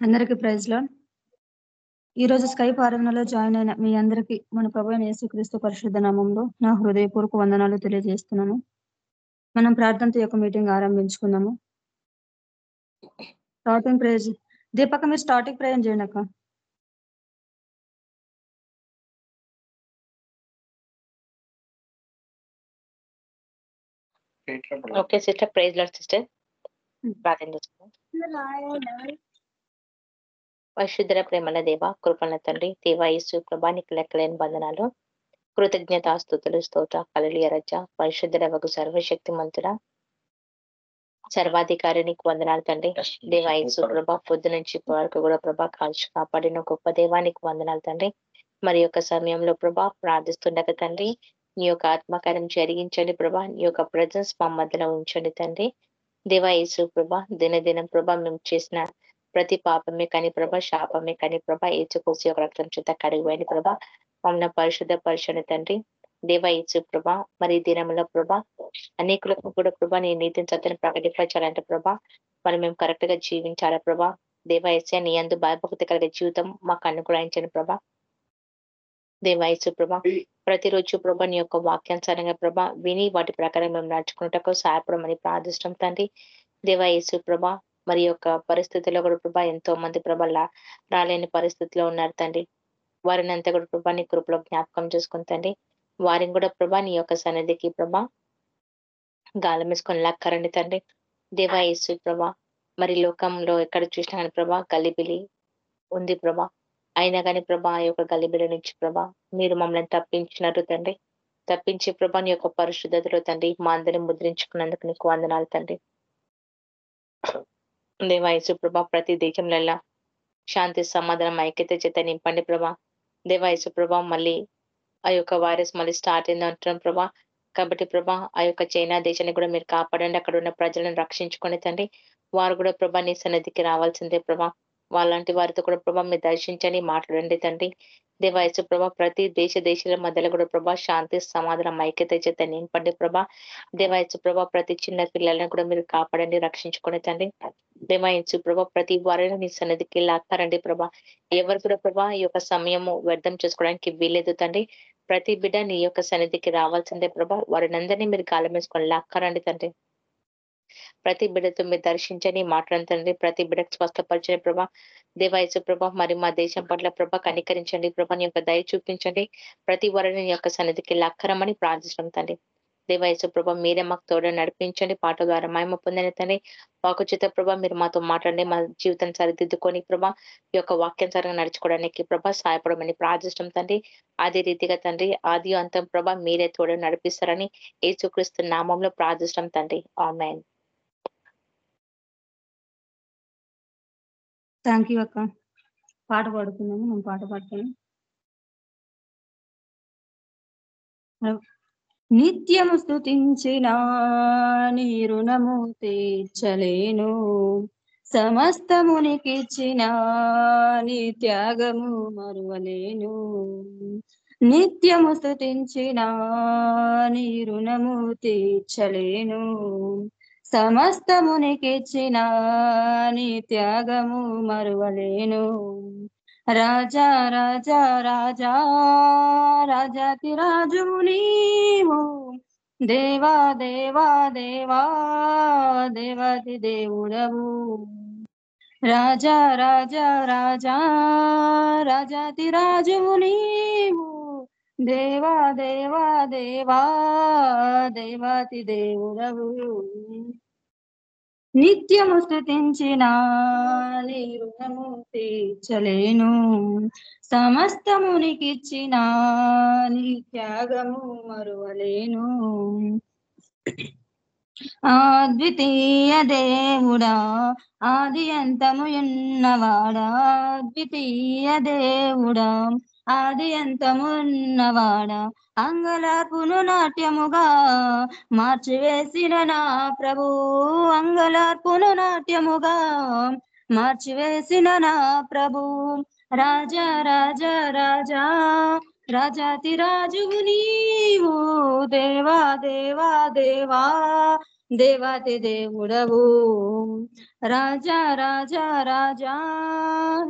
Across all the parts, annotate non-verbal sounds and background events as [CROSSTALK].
అందరికీ ప్రైజ్లో ఈరోజు స్కైప్ ఆరాధనలో జాయిన్ అయిన మీ అందరికీ మన ప్రభు యేసుక్రీస్తు పరిశుద్ధ నామంలో నా హృదయపూర్వక వందనాలు తెలియజేస్తున్నాను. మనం ప్రార్థనతో యొక్క మీటింగ్ ఆరంభించుకుందాము. స్టార్టింగ్ ప్రేజ్ దీపక మీరు స్టార్టింగ్ ప్రేయర్ చేయండి అక్క? Okay sister praise lord sister. ప్రార్థన చేసుకుందాం పరిశుద్ధర ప్రేమల దేవ కృపణ తండ్రి దేవ యేసు ప్రభా నీకు లెక్కలేని బంధనాలు కృతజ్ఞత స్థుతులు స్తోత్ర కలలియ రజ పరిశుద్ధర వగు సర్వశక్తి మంతుడ సర్వాధికారి నీకు వందనాలు తండ్రి. దేవ యేసు ప్రభా పొద్దు నుంచి వరకు కూడా ప్రభా కాల్చి కాపాడిన గొప్ప దేవానికి వందనాలు తండ్రి. మరి యొక్క సమయంలో ప్రభా ప్రార్థిస్తుండగా తండ్రి నీ యొక్క ఆత్మకార్యం జరిగించండి ప్రభా నీ యొక్క ప్రజెన్స్ మా మధ్యలో ఉంచండి తండ్రి. దేవా యేసు ప్రభా దినదినం ప్రభా మేము చేసిన ప్రతి పాపమే కానీ ప్రభా శాపమే కానీ ప్రభా ఏచుకోసి ఒక రక్తం చేత కడిగిపోయింది ప్రభా మమ్మల్ని పరిశుద్ధ పరిశుద్ధ తండ్రి దేవ యేసు ప్రభా మరి దినంలో ప్రభా అనేకులకు కూడా ప్రభా నీ నీతిని సత్యని ప్రకటించాలంటే ప్రభా మరి మేము కరెక్ట్గా జీవించాలా ప్రభా దేవ యేసే నీ అందు భయభక్తి కలిగే జీవితం మాకు అనుగ్రహించండి ప్రభా. దేవ యేసు ప్రభా ప్రతిరోజు ప్రభా నీ యొక్క వాక్యానుసారంగా ప్రభా విని వాటి ప్రకారం మేము నడుచుకున్నటకు సహాయపడమని ప్రార్థిష్టం తండ్రి. దేవ యేసు ప్రభా మరి యొక్క పరిస్థితుల్లో కూడా ప్రభా ఎంతో మంది ప్రభా రాలేని పరిస్థితిలో ఉన్నారు తండ్రి. వారిని అంతా కూడా ప్రభా నీ కృపలో జ్ఞాపకం చేసుకుని తండ్రి. వారిని కూడా ప్రభా నీ యొక్క సన్నిధికి ప్రభా గాలం వేసుకొని లాక్కరండి తండ్రి. దేవా యేసు ప్రభా మరి లోకంలో ఎక్కడ చూసినా కానీ ప్రభా గలిబిలి ఉంది ప్రభా. అయినా కానీ ప్రభా యొక్క గలిబిలి నుంచి ప్రభా మీరు మమ్మల్ని తప్పించినారు తండ్రి. తప్పించి ప్రభా నీ యొక్క పరిశుద్ధతలో తండ్రి మా అందరిని ముద్రించుకున్నందుకు నీకు వందనాలు తండ్రి. దేవాయసు ప్రభా ప్రతి దేశంలో శాంతి సమాధానం ఐక్యత చేత నింపండి ప్రభా. దేవాయసు ప్రభా మళ్ళీ ఆ యొక్క వైరస్ మళ్ళీ స్టార్ట్ అయింది అంటున్నాం ప్రభా. కాబట్టి ప్రభా ఆ యొక్క చైనా దేశాన్ని కూడా మీరు కాపాడండి. అక్కడ ఉన్న ప్రజలను రక్షించుకొని తండ్రి వారు కూడా ప్రభా నీ సన్నిధికి రావాల్సిందే ప్రభా. వాళ్ళంటి వారితో కూడా ప్రభా మీరు దర్శించండి మాట్లాడండి తండ్రి. దేవాయసు ప్రభా ప్రతి దేశ దేశాల మధ్యలో కూడా ప్రభా శాంతి సమాధానం ఐక్యత చేత నింపండి ప్రభా. దేవాయసు ప్రభా ప్రతి చిన్న పిల్లలను కూడా మీరు కాపాడండి రక్షించుకొని తండ్రి. దేవాయసు ప్రభా ప్రతి వారిని నీ సన్నిధికి లాక్కారండి ప్రభా. ఎవరు కూడా ప్రభా ఈ యొక్క సమయము వ్యర్థం చేసుకోవడానికి వీలేదు తండ్రి. ప్రతి బిడ్డ నీ యొక్క సన్నిధికి రావాల్సిందే ప్రభా. వారిని అందరినీ మీరు కాలం వేసుకొని లాక్కారండి తండ్రి. ప్రతి బిడ్డతో మీరు దర్శించని తండ్రి ప్రతి బిడ్డకు స్వస్థపరచని ప్రభా దేవాయసు ప్రభా మరి మా దేశం పట్ల ప్రభా కనికరించండి. ప్రభా నీ యొక్క దయ చూపించండి. ప్రతి వారిని నీ యొక్క సన్నిధికి లక్కరమని ప్రార్థించడం తండ్రి. దేవాయసు ప్రభా మీరే మాకు తోడ నడిపించండి. పాట ద్వారా మహిమ పొందని తండ్రి. వాకుచిత ప్రభా మీరు మాతో మాట్లాడండి. మా జీవితాన్ని సరిదిద్దుకొని ప్రభా ఈ యొక్క వాక్యానుసారంగా నడుచుకోవడానికి ప్రభా సహాయపడమని ప్రార్థిష్టం తండ్రి. అదే రీతిగా తండ్రి ఆది అంతం ప్రభా మీరే తోడ నడిపిస్తారని ఏసుక్రీస్తు నామంలో ప్రార్థిష్టం తండ్రి. ఆమెన్. థ్యాంక్ యూ అక్క. పాట పాడుకున్నాము మేము పాట పాడుతున్నాం నిత్యము స్థుతించిన నీ రుణము తీర్చలేను. సమస్తమునికిచ్చిన నీ త్యాగము మరువలేను. నిత్యము స్థుతించిన నీ రుణము తీర్చలేను. సమస్తమునికిచ్చిన నీ త్యాగము మరువలేను. రాజా రాజా రాజా రాజాతి రాజు నీవు. దేవా దేవా దేవా దేవతి దేవుడవు. రాజా రాజా రాజా రాజాతి రాజు నీవు. దేవా దేవా దేవా దేవాతి దేవుడవు. నిత్యము స్థుతించిన నీ రుణము తీర్చలేను. సమస్తమునికిచ్చిన నీ త్యాగము మరువలేను. అద్వితీయ దేవుడా ఆది అంతము ఉన్నవాడా అద్వితీయ దేవుడా ఆది అంతమున్నవాడ అంగలార్పును నాట్యముగా మార్చివేసిన నా ప్రభు. అంగలార్పును నాట్యముగా మార్చివేసిన నా ప్రభు. రాజా రాజా రాజా రాజాతి రాజువు నీవు. దేవా దేవా దేవా దేవాతి దేవుడవు. రాజా రాజా రాజా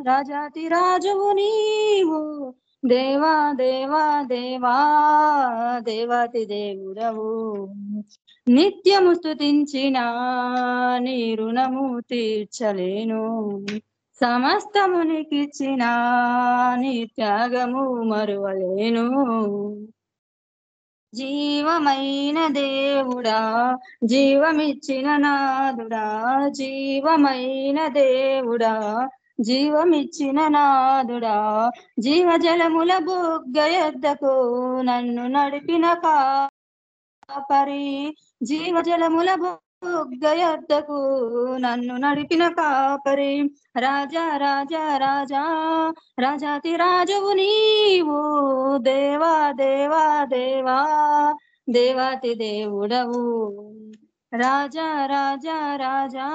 రాజాతి రాజువు నీవు. దేవా దేవా దేవా దేవాతి దేవుడవు. నిత్యము స్థుతించిన నీ రుణము తీర్చలేను. సమస్తమునికిచ్చిన నీ త్యాగము మరువలేను. జీవమైన దేవుడా జీవమిచ్చిన నాదుడా జీవమైన దేవుడా జీవమిచ్చిన నాదుడా జీవజలముల బుగ్గయద్దకు నన్ను నడిపిన కాపరి. జీవజలముల బుగ్గయద్దకు నన్ను నడిపిన కాపరి. రాజా రాజా రాజా రాజాతి రాజువు నీవు. దేవా దేవా దేవా దేవాతి దేవుడవు. రాజా రాజా రాజా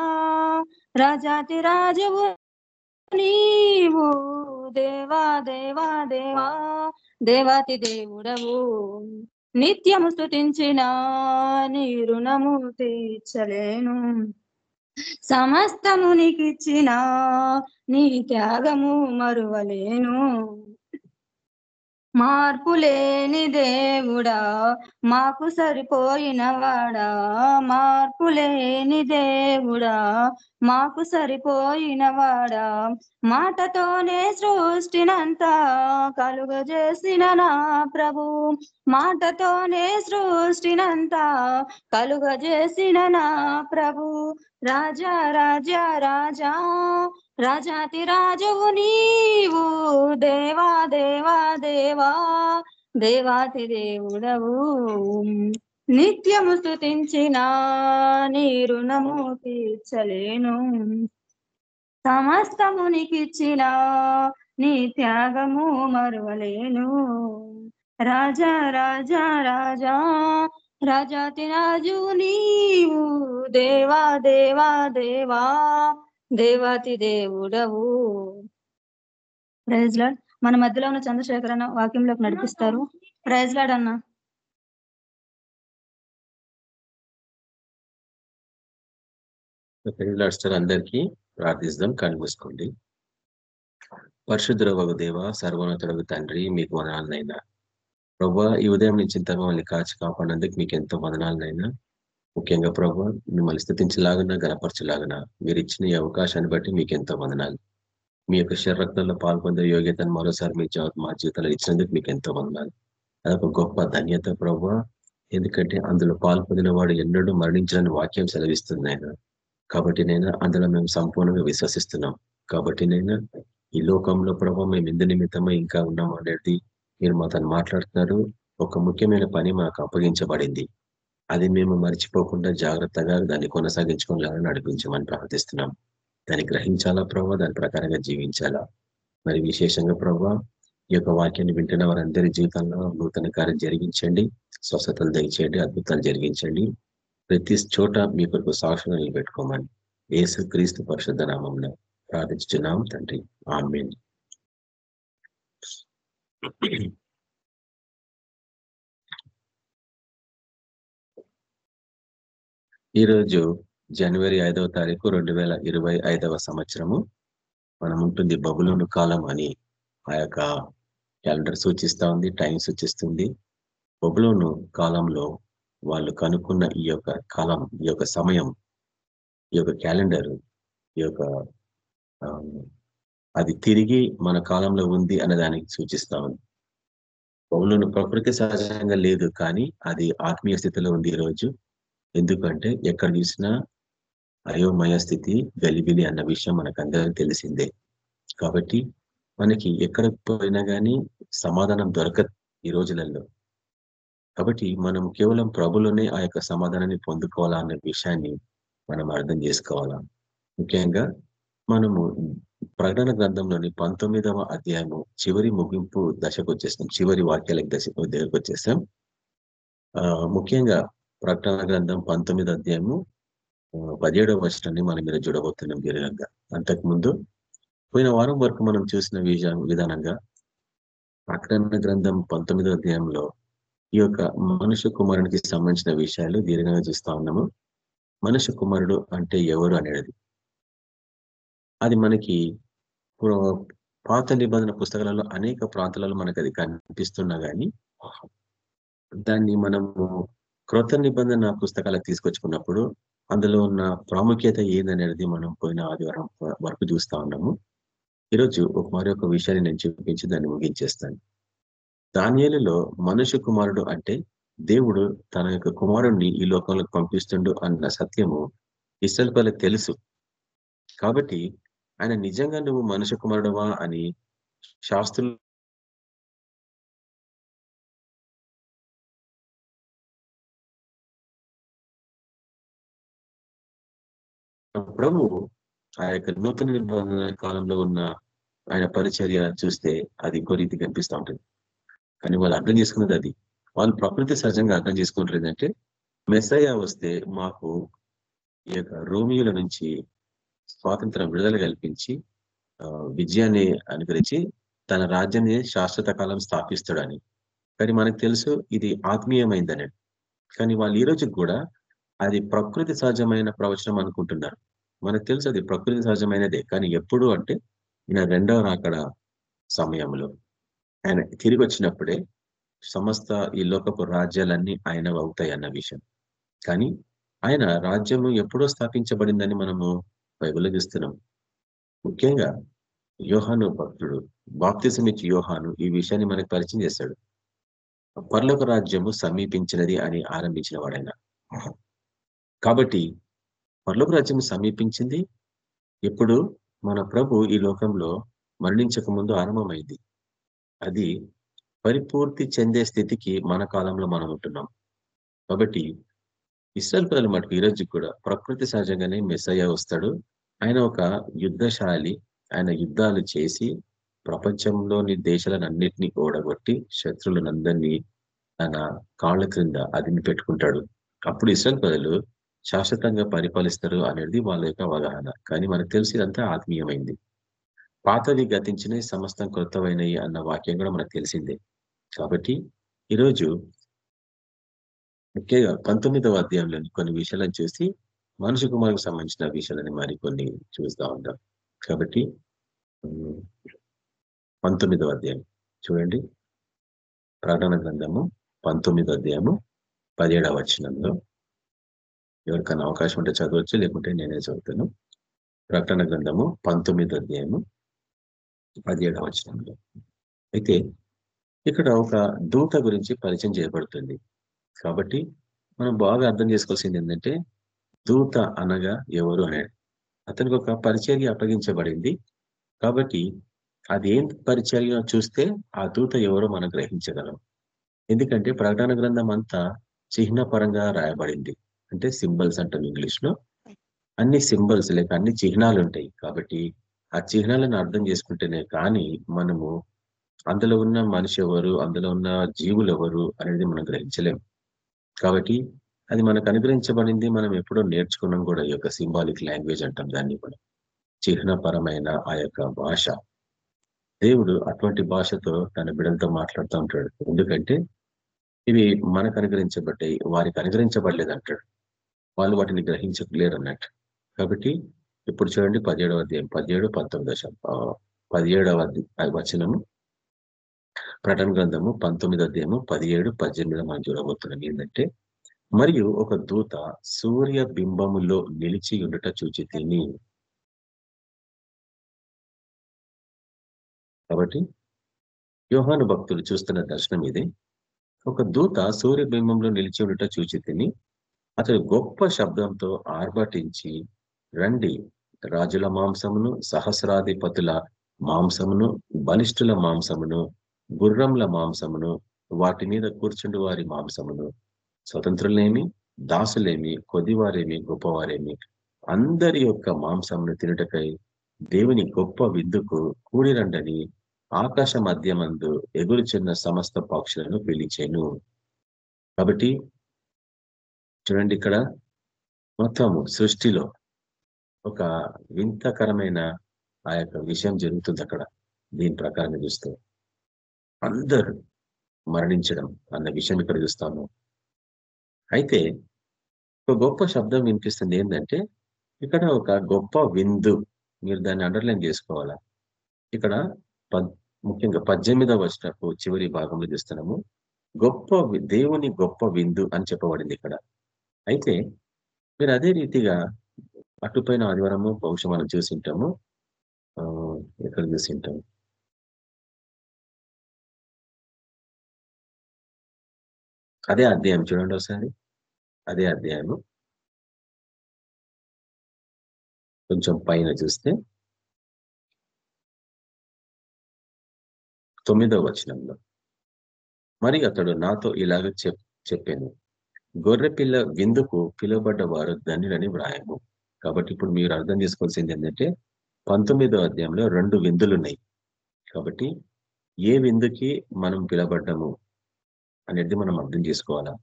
రాజాతి రాజువు నీవు దేవా దేవా దేవా దేవాతి దేవుడవు. నిత్యము స్థుతించిన నీ రుణము తీర్చలేను. సమస్తమునికిచ్చిన నీ త్యాగము మరువలేను. మార్పు లేని దేవుడా మాకు సరిపోయిన వాడా? మార్పు లేని దేవుడా మాకు సరిపోయిన వాడా? మాటతోనే సృష్టినంతా కలుగజేసిన నా ప్రభు. మాటతోనే సృష్టినంతా కలుగజేసిన నా ప్రభు. రాజా రాజా రాజా రాజాతి రాజువు నీవు దేవా దేవా దేవా దేవాతి దేవుడవు. నిత్యము స్థుతించిన నీ రుణము తీర్చలేను సమస్తమునికిచ్చిన నీ త్యాగము మరువలేను. రాజా రాజా రాజా రాజాతి రాజు నీవు దేవా దేవా దేవా దేవాతి దేవుడవు. ప్రైజ్ లాడ్ మన మధ్యలో ఉన్న చంద్రశేఖర్ అన్న వాక్యంలోకి నడిపిస్తారు. ప్రైజ్ లాడ్ అన్న. అందరికీ ప్రార్థిస్తాం మూసుకోండి. పరిశుద్ధురవగు దేవ సర్వోన్నతుడగు తండ్రి మీకు వదనాలనైనా ప్రభా ఈ ఉదయం నుంచి ఇంత మమ్మల్ని కాచి కాపాడినందుకు మీకు ఎంతో వదనాలనైనా ముఖ్యంగా ప్రభు మిమ్మల్ని స్థితించలాగన గనపరచలాగన మీరు ఇచ్చిన ఈ అవకాశాన్ని బట్టి మీకు ఎంతో వందనాలు. మీ యొక్క శరీరంలో పాల్పొందే యోగ్యతను మరోసారి మీ మా జీవితంలో ఇచ్చినందుకు మీకు ఎంతో వందనాలు. అదొక గొప్ప ధన్యత ప్రభు. ఎందుకంటే అందులో పాల్పొందిన వాడు ఎన్నడూ మరణించాలని వాక్యం సెలవిస్తుంది ఆయన కాబట్టి నేను అందులో మేము సంపూర్ణంగా విశ్వసిస్తున్నాం. కాబట్టి నేను ఈ లోకంలో ప్రభావ మేము ఎందు నిమిత్తమై ఇంకా ఉన్నాం అనేది మీరు మా తను మాట్లాడుతున్నారు. ఒక ముఖ్యమైన పని మాకు అప్పగించబడింది. అది మేము మర్చిపోకుండా జాగ్రత్తగా దాన్ని కొనసాగించుకోవాలని నడిపించమని ప్రార్థిస్తున్నాం. దాన్ని గ్రహించాలా ప్రభావ దాని ప్రకారంగా జీవించాలా? మరి విశేషంగా ప్రభావ ఈ యొక్క వాక్యాన్ని వింటున్న వారందరి జీవితంలో నూతన కార్యం జరిగించండి. స్వస్థతలు దయచేయండి అద్భుతాలు జరిగించండి. ప్రతి చోట మీ కొరకు సాక్షిగా నిలబెట్టుకోమని యేసు క్రీస్తు పరిశుద్ధ నామంలో ప్రార్థించున్నాం తండ్రి. ఆమెన్. ఈరోజు జనవరి ఐదవ తారీఖు రెండు వేల ఇరవై ఐదవ సంవత్సరము. మనం ఉంటుంది బబులోను కాలం అని ఆ యొక్క క్యాలెండర్ సూచిస్తూ ఉంది టైం సూచిస్తుంది. బబులోను కాలంలో వాళ్ళు కనుక్కున్న ఈ యొక్క కాలం ఈ యొక్క సమయం ఈ యొక్క క్యాలెండర్ ఈ యొక్క ఆ, అది తిరిగి మన కాలంలో ఉంది అనే దానికి ఉంది. బబులోను ప్రకృతి సహజంగా లేదు కానీ అది ఆత్మీయ స్థితిలో ఉంది ఈ రోజు ఎందుకంటే ఎక్కడ చూసినా అయోమయ స్థితి గలిబిలి అన్న విషయం మనకు అందరికీ తెలిసిందే. కాబట్టి మనకి ఎక్కడ పోయినా కానీ సమాధానం దొరకదు ఈ రోజులలో. కాబట్టి మనం కేవలం ప్రభులోనే ఆ యొక్క సమాధానాన్ని పొందుకోవాలా అనే విషయాన్ని మనం అర్థం చేసుకోవాలా. ముఖ్యంగా మనము ప్రకటన గ్రంథంలోని పంతొమ్మిదవ అధ్యాయము చివరి ముగింపు దశకు వచ్చేస్తాం. చివరి వాక్యాలకు దశ దగ్గరకు వచ్చేస్తాం. ఆ ముఖ్యంగా ప్రకటన గ్రంథం పంతొమ్మిది అధ్యాయము పదిహేడవ వచనాన్ని మనం మీద చూడబోతున్నాం దీర్ఘంగా అంతకుముందు పోయిన వారం వరకు మనం చూసిన విధానంగా ప్రకటన గ్రంథం పంతొమ్మిదో అధ్యాయంలో ఈ యొక్క మనుష్య కుమారునికి సంబంధించిన విషయాలు దీర్ఘంగా చూస్తా ఉన్నాము. మనుష్య కుమారుడు అంటే ఎవరు అనేది అది మనకి పాత నిబంధన పుస్తకాలలో అనేక ప్రాంతాలలో మనకు అది కనిపిస్తున్నా కానీ దాన్ని మనము క్రొత్త నిబంధన పుస్తకాలకు తీసుకొచ్చుకున్నప్పుడు అందులో ఉన్న ప్రాముఖ్యత ఏందనేది మనం పోయిన ఆదివారం వరకు చూస్తా ఉన్నాము. ఈరోజు ఒక మరి ఒక విషయాన్ని నేను చూపించి దాన్ని ముగించేస్తాను. ధాన్యాలలో మనుష్య కుమారుడు అంటే దేవుడు తన యొక్క కుమారుణ్ణి ఈ లోకంలోకి పంపిస్తుండు అన్న సత్యము ఇసల్పల తెలుసు. కాబట్టి ఆయన నిజంగా నువ్వు మనుష్య కుమారుడువా అని శాస్త్రులు ప్రభువు ఆ యొక్క నూతన నిబంధన కాలంలో ఉన్న ఆయన పరిచర్య చూస్తే అది ఇంకో రీతి కనిపిస్తూ ఉంటుంది. కానీ వాళ్ళు అర్థం చేసుకున్నది అది. వాళ్ళు ప్రకృతి సహజంగా అర్థం చేసుకుంటారు ఏంటంటే మెస్సయ్య వస్తే మాకు ఈ యొక్క రోమియోల నుంచి స్వాతంత్రం విడుదల కల్పించి విజయాన్ని అనుగ్రహించి తన రాజ్యాన్ని శాశ్వత కాలం స్థాపిస్తాడని. కానీ మనకు తెలుసు ఇది ఆత్మీయమైందని. కానీ వాళ్ళు ఈ రోజుకి కూడా అది ప్రకృతి సహజమైన ప్రవచనం అనుకుంటున్నారు. మనకు తెలుసు అది ప్రకృతి సహజమైనదే. కానీ ఎప్పుడు అంటే ఈయన రెండవ రాకడ సమయంలో. ఆయన తిరిగి వచ్చినప్పుడే సమస్త ఈ లోకపు రాజ్యాలన్నీ ఆయన అవుతాయి అన్న విషయం. కానీ ఆయన రాజ్యము ఎప్పుడో స్థాపించబడిందని మనము బైబిల్లో చూస్తున్నాం. ముఖ్యంగా యోహాను భక్తుడు బాప్తిసం ఇచ్చి యోహాను ఈ విషయాన్ని మనకు పరిచయం చేశాడు పర్లోక రాజ్యము సమీపించినది అని ఆరంభించిన వాడైనా కాబట్టి పర్లోక రాజ్యం సమీపించింది. ఎప్పుడు? మన ప్రభు ఈ లోకంలో మరణించక ముందు ఆరంభమైంది. అది పరిపూర్తి చెందే స్థితికి మన కాలంలో మనం ఉంటున్నాం. కాబట్టి ఇస్రాయల్ ప్రజల మటుకు ఈరోజు కూడా ప్రకృతి సహజంగానే మెస్సయ్య వస్తాడు. ఆయన ఒక యుద్ధశాలి. ఆయన యుద్ధాలు చేసి ప్రపంచంలోని దేశాలన్నింటినీ ఓడగొట్టి శత్రువులనందరినీ తన కాళ్ళ క్రింద అదిని పెట్టుకుంటాడు. అప్పుడు ఇస్రాయల్ ప్రజలు శాశ్వతంగా పరిపాలిస్తారు అనేది వాళ్ళ యొక్క అవగాహన. కానీ మనకు తెలిసి ఆత్మీయమైంది. పాతవి గతించినవి సమస్తం కృతమైనవి అన్న వాక్యం కూడా మనకు తెలిసిందే. కాబట్టి ఈరోజు ముఖ్యంగా పంతొమ్మిదవ అధ్యాయంలోని కొన్ని విషయాలను చూసి మనుషు కుమారుకు సంబంధించిన విషయాలని మరి కొన్ని చూస్తూ ఉంటాం. కాబట్టి పంతొమ్మిదవ అధ్యాయం. చూడండి. ప్రకటన గ్రంథము పంతొమ్మిదో అధ్యాయము పదిహేడవ వచనంలో. ఎవరికైనా అవకాశం ఉంటే చదవచ్చు లేకుంటే నేనే చదువుతాను. ప్రకటన గ్రంథము పంతొమ్మిదో అధ్యాయము పదిహేడవ వచనంలో. అయితే ఇక్కడ ఒక దూత గురించి పరిచయం చేయబడుతుంది. కాబట్టి మనం బాగా అర్థం చేసుకోవాల్సింది ఏంటంటే దూత అనగా ఎవరు అనేది అతనికి ఒక పరిచర్య అప్పగించబడింది. కాబట్టి అది ఏం పరిచర్య చూస్తే ఆ దూత ఎవరో మనం గ్రహించగలం. ఎందుకంటే ప్రకటన గ్రంథం అంతా చిహ్న పరంగా రాయబడింది. అంటే సింబల్స్ అంటాం ఇంగ్లీష్లో అన్ని సింబల్స్ లేక అన్ని చిహ్నాలు ఉంటాయి. కాబట్టి ఆ చిహ్నాలను అర్థం చేసుకుంటేనే కానీ మనము అందులో ఉన్న మనిషి ఎవరు అందులో ఉన్న జీవులు ఎవరు అనేది మనం గ్రహించలేము. కాబట్టి అది మనకు అనుగ్రహించబడింది మనం ఎప్పుడో నేర్చుకున్నాం కూడా ఈ యొక్క సింబాలిక్ లాంగ్వేజ్ అంటాం దాన్ని కూడా. చిహ్నపరమైన ఆ యొక్క భాష. దేవుడు అటువంటి భాషతో తన బిడ్డలతో మాట్లాడుతూ ఉంటాడు. ఎందుకంటే ఇవి మనకు అనుగ్రహించబడ్డాయి వారికి అనుగ్రహించబడలేదు అంటాడు. వాళ్ళు వాటిని గ్రహించలేరు అన్నట్టు కాబట్టి ఇప్పుడు చూడండి పదిహేడవ అధ్యాయం పదిహేడు పంతొమ్మిది దశ పదిహేడవ అధ్యాయ- వచనము. ప్రటన గ్రంథము పంతొమ్మిది అధ్యాయము పదిహేడు పద్దెనిమిది మనం చూడబోతున్నాం ఏంటంటే మరియు ఒక దూత సూర్య బింబములో నిలిచి ఉండట చూచి తిని. కాబట్టి యోహాను భక్తులు చూస్తున్న దర్శనం ఇది ఒక దూత సూర్యబింబంలో నిలిచి ఉండట చూచి తిని అతడు గొప్ప శబ్దంతో ఆర్భటించి రండి రాజుల మాంసమును సహస్రాధిపతుల మాంసమును బలిష్ఠుల మాంసమును గుర్రంల మాంసమును వాటి మీద కూర్చుండి వారి మాంసమును. స్వతంత్రులేమి దాసులేమి కొద్దివారేమి గొప్పవారేమి అందరి యొక్క మాంసమును తినుటకై దేవుని గొప్ప విందుకు కూడిరండని ఆకాశ మధ్యమందు ఎగురుచున్న సమస్త పక్షులను పిలిచాను. కాబట్టి చూడండి ఇక్కడ. మొత్తము సృష్టిలో ఒక వింతకరమైన ఆ యొక్క విషయం జరుగుతుంది అక్కడ. దీని ప్రకారం చూస్తే అందరూ మరణించడం అన్న విషయం ఇక్కడ చూస్తాము. అయితే ఒక గొప్ప శబ్దం వినిపిస్తుంది ఏంటంటే ఇక్కడ ఒక గొప్ప విందు మీరు దాన్ని అండర్లైన్ చేసుకోవాలా? ఇక్కడ పద్ ముఖ్యంగా పద్దెనిమిదవ వచ్చినప్పుడు చివరి భాగంలో చూస్తున్నాము. గొప్ప దేవుని గొప్ప విందు అని చెప్పబడింది ఇక్కడ. అయితే మీరు అదే రీతిగా అటుపైన ఆదివారము బహుశా మనం చూసింటాము ఉంటాము. ఎక్కడ చూసింటాము అదే అధ్యాయం చూడండి ఒకసారి. అదే అధ్యాయము. కొంచెం పైన చూస్తే. తొమ్మిదవ వచనంలో. మరి అతడు నాతో ఇలాగ చెప్ చెప్పాను. గొర్రె పిల్ల విందుకు పిలువబడ్డ వారు ధన్యులని వ్రాయము. కాబట్టి ఇప్పుడు మీరు అర్థం చేసుకోవాల్సింది ఏంటంటే పంతొమ్మిదో అధ్యాయంలో రెండు విందులు ఉన్నాయి కాబట్టి ఏ విందుకి మనం పిలబడ్డము అనేది మనం అర్థం చేసుకోవాలా?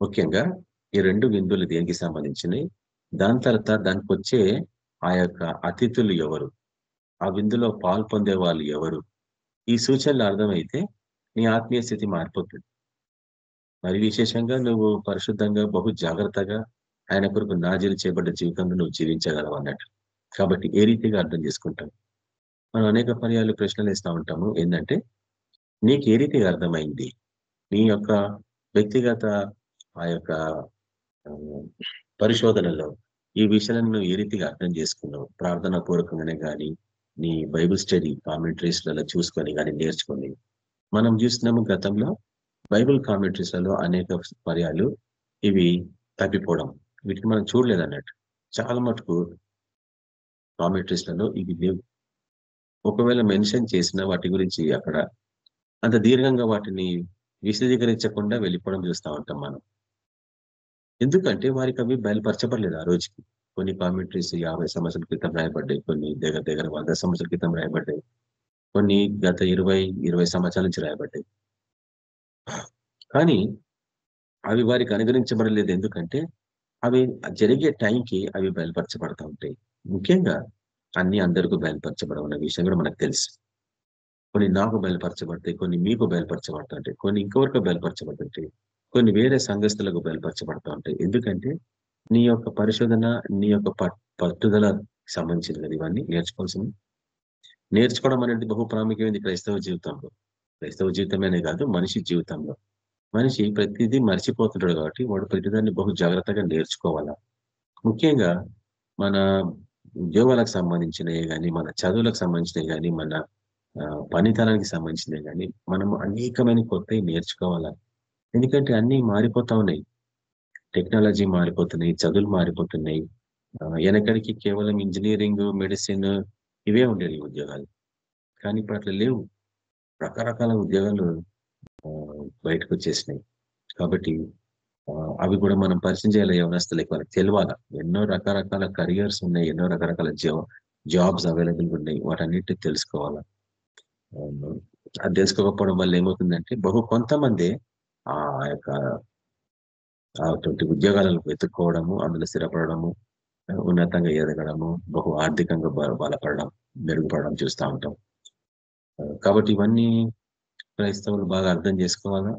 ముఖ్యంగా ఈ రెండు విందులు దేనికి సంబంధించినవి దాని తర్వాత దానికి వచ్చే ఆ యొక్క అతిథులు ఎవరు? ఆ విందులో పాల్పొందే వాళ్ళు ఎవరు? ఈ సూచనలు అర్థమైతే నీ ఆత్మీయ స్థితి మారిపోతుంది. మరి విశేషంగా నువ్వు పరిశుద్ధంగా బహు జాగ్రత్తగా ఆయన కొరకు నాజీలు చేయబడ్డ జీవితంలో నువ్వు జీవించగలవు అన్నట్టు. కాబట్టి ఏ రీతిగా అర్థం చేసుకుంటాం? మనం అనేక పర్యాలు ప్రశ్నలు ఇస్తూ ఉంటాము. ఏంటంటే నీకు ఏ రీతిగా అర్థమైంది? నీ యొక్క వ్యక్తిగత ఆ యొక్క పరిశోధనలో ఈ విషయాలను నువ్వు ఏ రీతిగా అర్థం చేసుకున్నావు? ప్రార్థన పూర్వకంగానే కానీ నీ బైబుల్ స్టడీ కామెంటరీస్లలో చూసుకొని కానీ నేర్చుకొని. మనం చూస్తున్నాము గతంలో బైబిల్ కామెంట్రీస్లలో అనేక పర్యాలు ఇవి తప్పిపోవడం. వీటిని మనం చూడలేదు అన్నట్టు చాలా మటుకు కామెంట్రీస్లలో ఇవి లేవు. ఒకవేళ మెన్షన్ చేసిన వాటి గురించి అక్కడ అంత దీర్ఘంగా వాటిని విశదీకరించకుండా వెళ్ళిపోవడం చూస్తూ ఉంటాం మనం. ఎందుకంటే వారికి అవి బయలుపరచబడలేదు ఆ రోజుకి. కొన్ని కామెంట్రీస్ యాభై సంవత్సరాల క్రితం రాయబడ్డాయి కొన్ని దగ్గర దగ్గర వంద సంవత్సరాల క్రితం రాయబడ్డాయి కొన్ని గత ఇరవై ఇరవై సంవత్సరాల నుంచి రాయబడ్డాయి. కానీ అవి వారికి అనుగ్రహించబడలేదు. ఎందుకంటే అవి జరిగే టైంకి అవి బయలుపరచబడతా ఉంటాయి. ముఖ్యంగా అన్ని అందరికీ బయలుపరచబడవున్న విషయం కూడా మనకు తెలుసు. కొన్ని నాకు బయలుపరచబడతాయి కొన్ని మీకు బయలుపరచబడుతుంటాయి కొన్ని ఇంకొకరికి బయలుపరచబడుతుంటాయి కొన్ని వేరే సంఘస్థులకు బయలుపరచబడతా ఉంటాయి. ఎందుకంటే నీ యొక్క పరిశోధన నీ యొక్క పట్- పట్టుదల సంబంధించినది కదా ఇవన్నీ నేర్చుకోవాల్సింది. నేర్చుకోవడం అనేది బహు ప్రాముఖ్యమైనది క్రైస్తవ జీవితంలో. క్రైస్తవ జీవితమేనే కాదు మనిషి జీవితంలో. మనిషి ప్రతిదీ మర్చిపోతుంటాడు కాబట్టి వాడు ప్రతిదాన్ని బహు జాగ్రత్తగా నేర్చుకోవాలా? ముఖ్యంగా మన ఉద్యోగాలకు సంబంధించినవి కానీ మన చదువులకు సంబంధించినవి కానీ మన పనితనానికి సంబంధించినవి కానీ మనము అనేకమైన కొత్తవి నేర్చుకోవాలా? ఎందుకంటే అన్ని మారిపోతా ఉన్నాయి. టెక్నాలజీ మారిపోతున్నాయి చదువులు మారిపోతున్నాయి. వెనకడికి కేవలం ఇంజనీరింగ్ మెడిసిన్ ఇవే ఉండేవి ఉద్యోగాలు. కానీ ఇప్పుడు అట్లా లేవు. రకరకాల ఉద్యోగాలు ఆ, బయటకు వచ్చేసినాయి కాబట్టి ఆ, అవి కూడా మనం పరిచయం చేయాలి యవనస్తులకి. వాళ్ళకి తెలియాలా ఎన్నో రకరకాల కరియర్స్ ఉన్నాయి ఎన్నో రకరకాల జాబ్స్ అవైలబుల్ ఉన్నాయి. వాటన్నిటి తెలుసుకోవాలా. అది తెలుసుకోకపోవడం వల్ల ఏమవుతుందంటే బహు కొంతమంది ఆ యొక్క అటువంటి ఉద్యోగాలను వెతుక్కోవడము అందులో స్థిరపడము ఉన్నతంగా ఎదగడము బహు ఆర్థికంగా బలపడడం మెరుగుపడడం చూస్తూ ఉంటాం. కాబట్టి ఇవన్నీ క్రైస్తవులు బాగా అర్థం చేసుకోవాలా?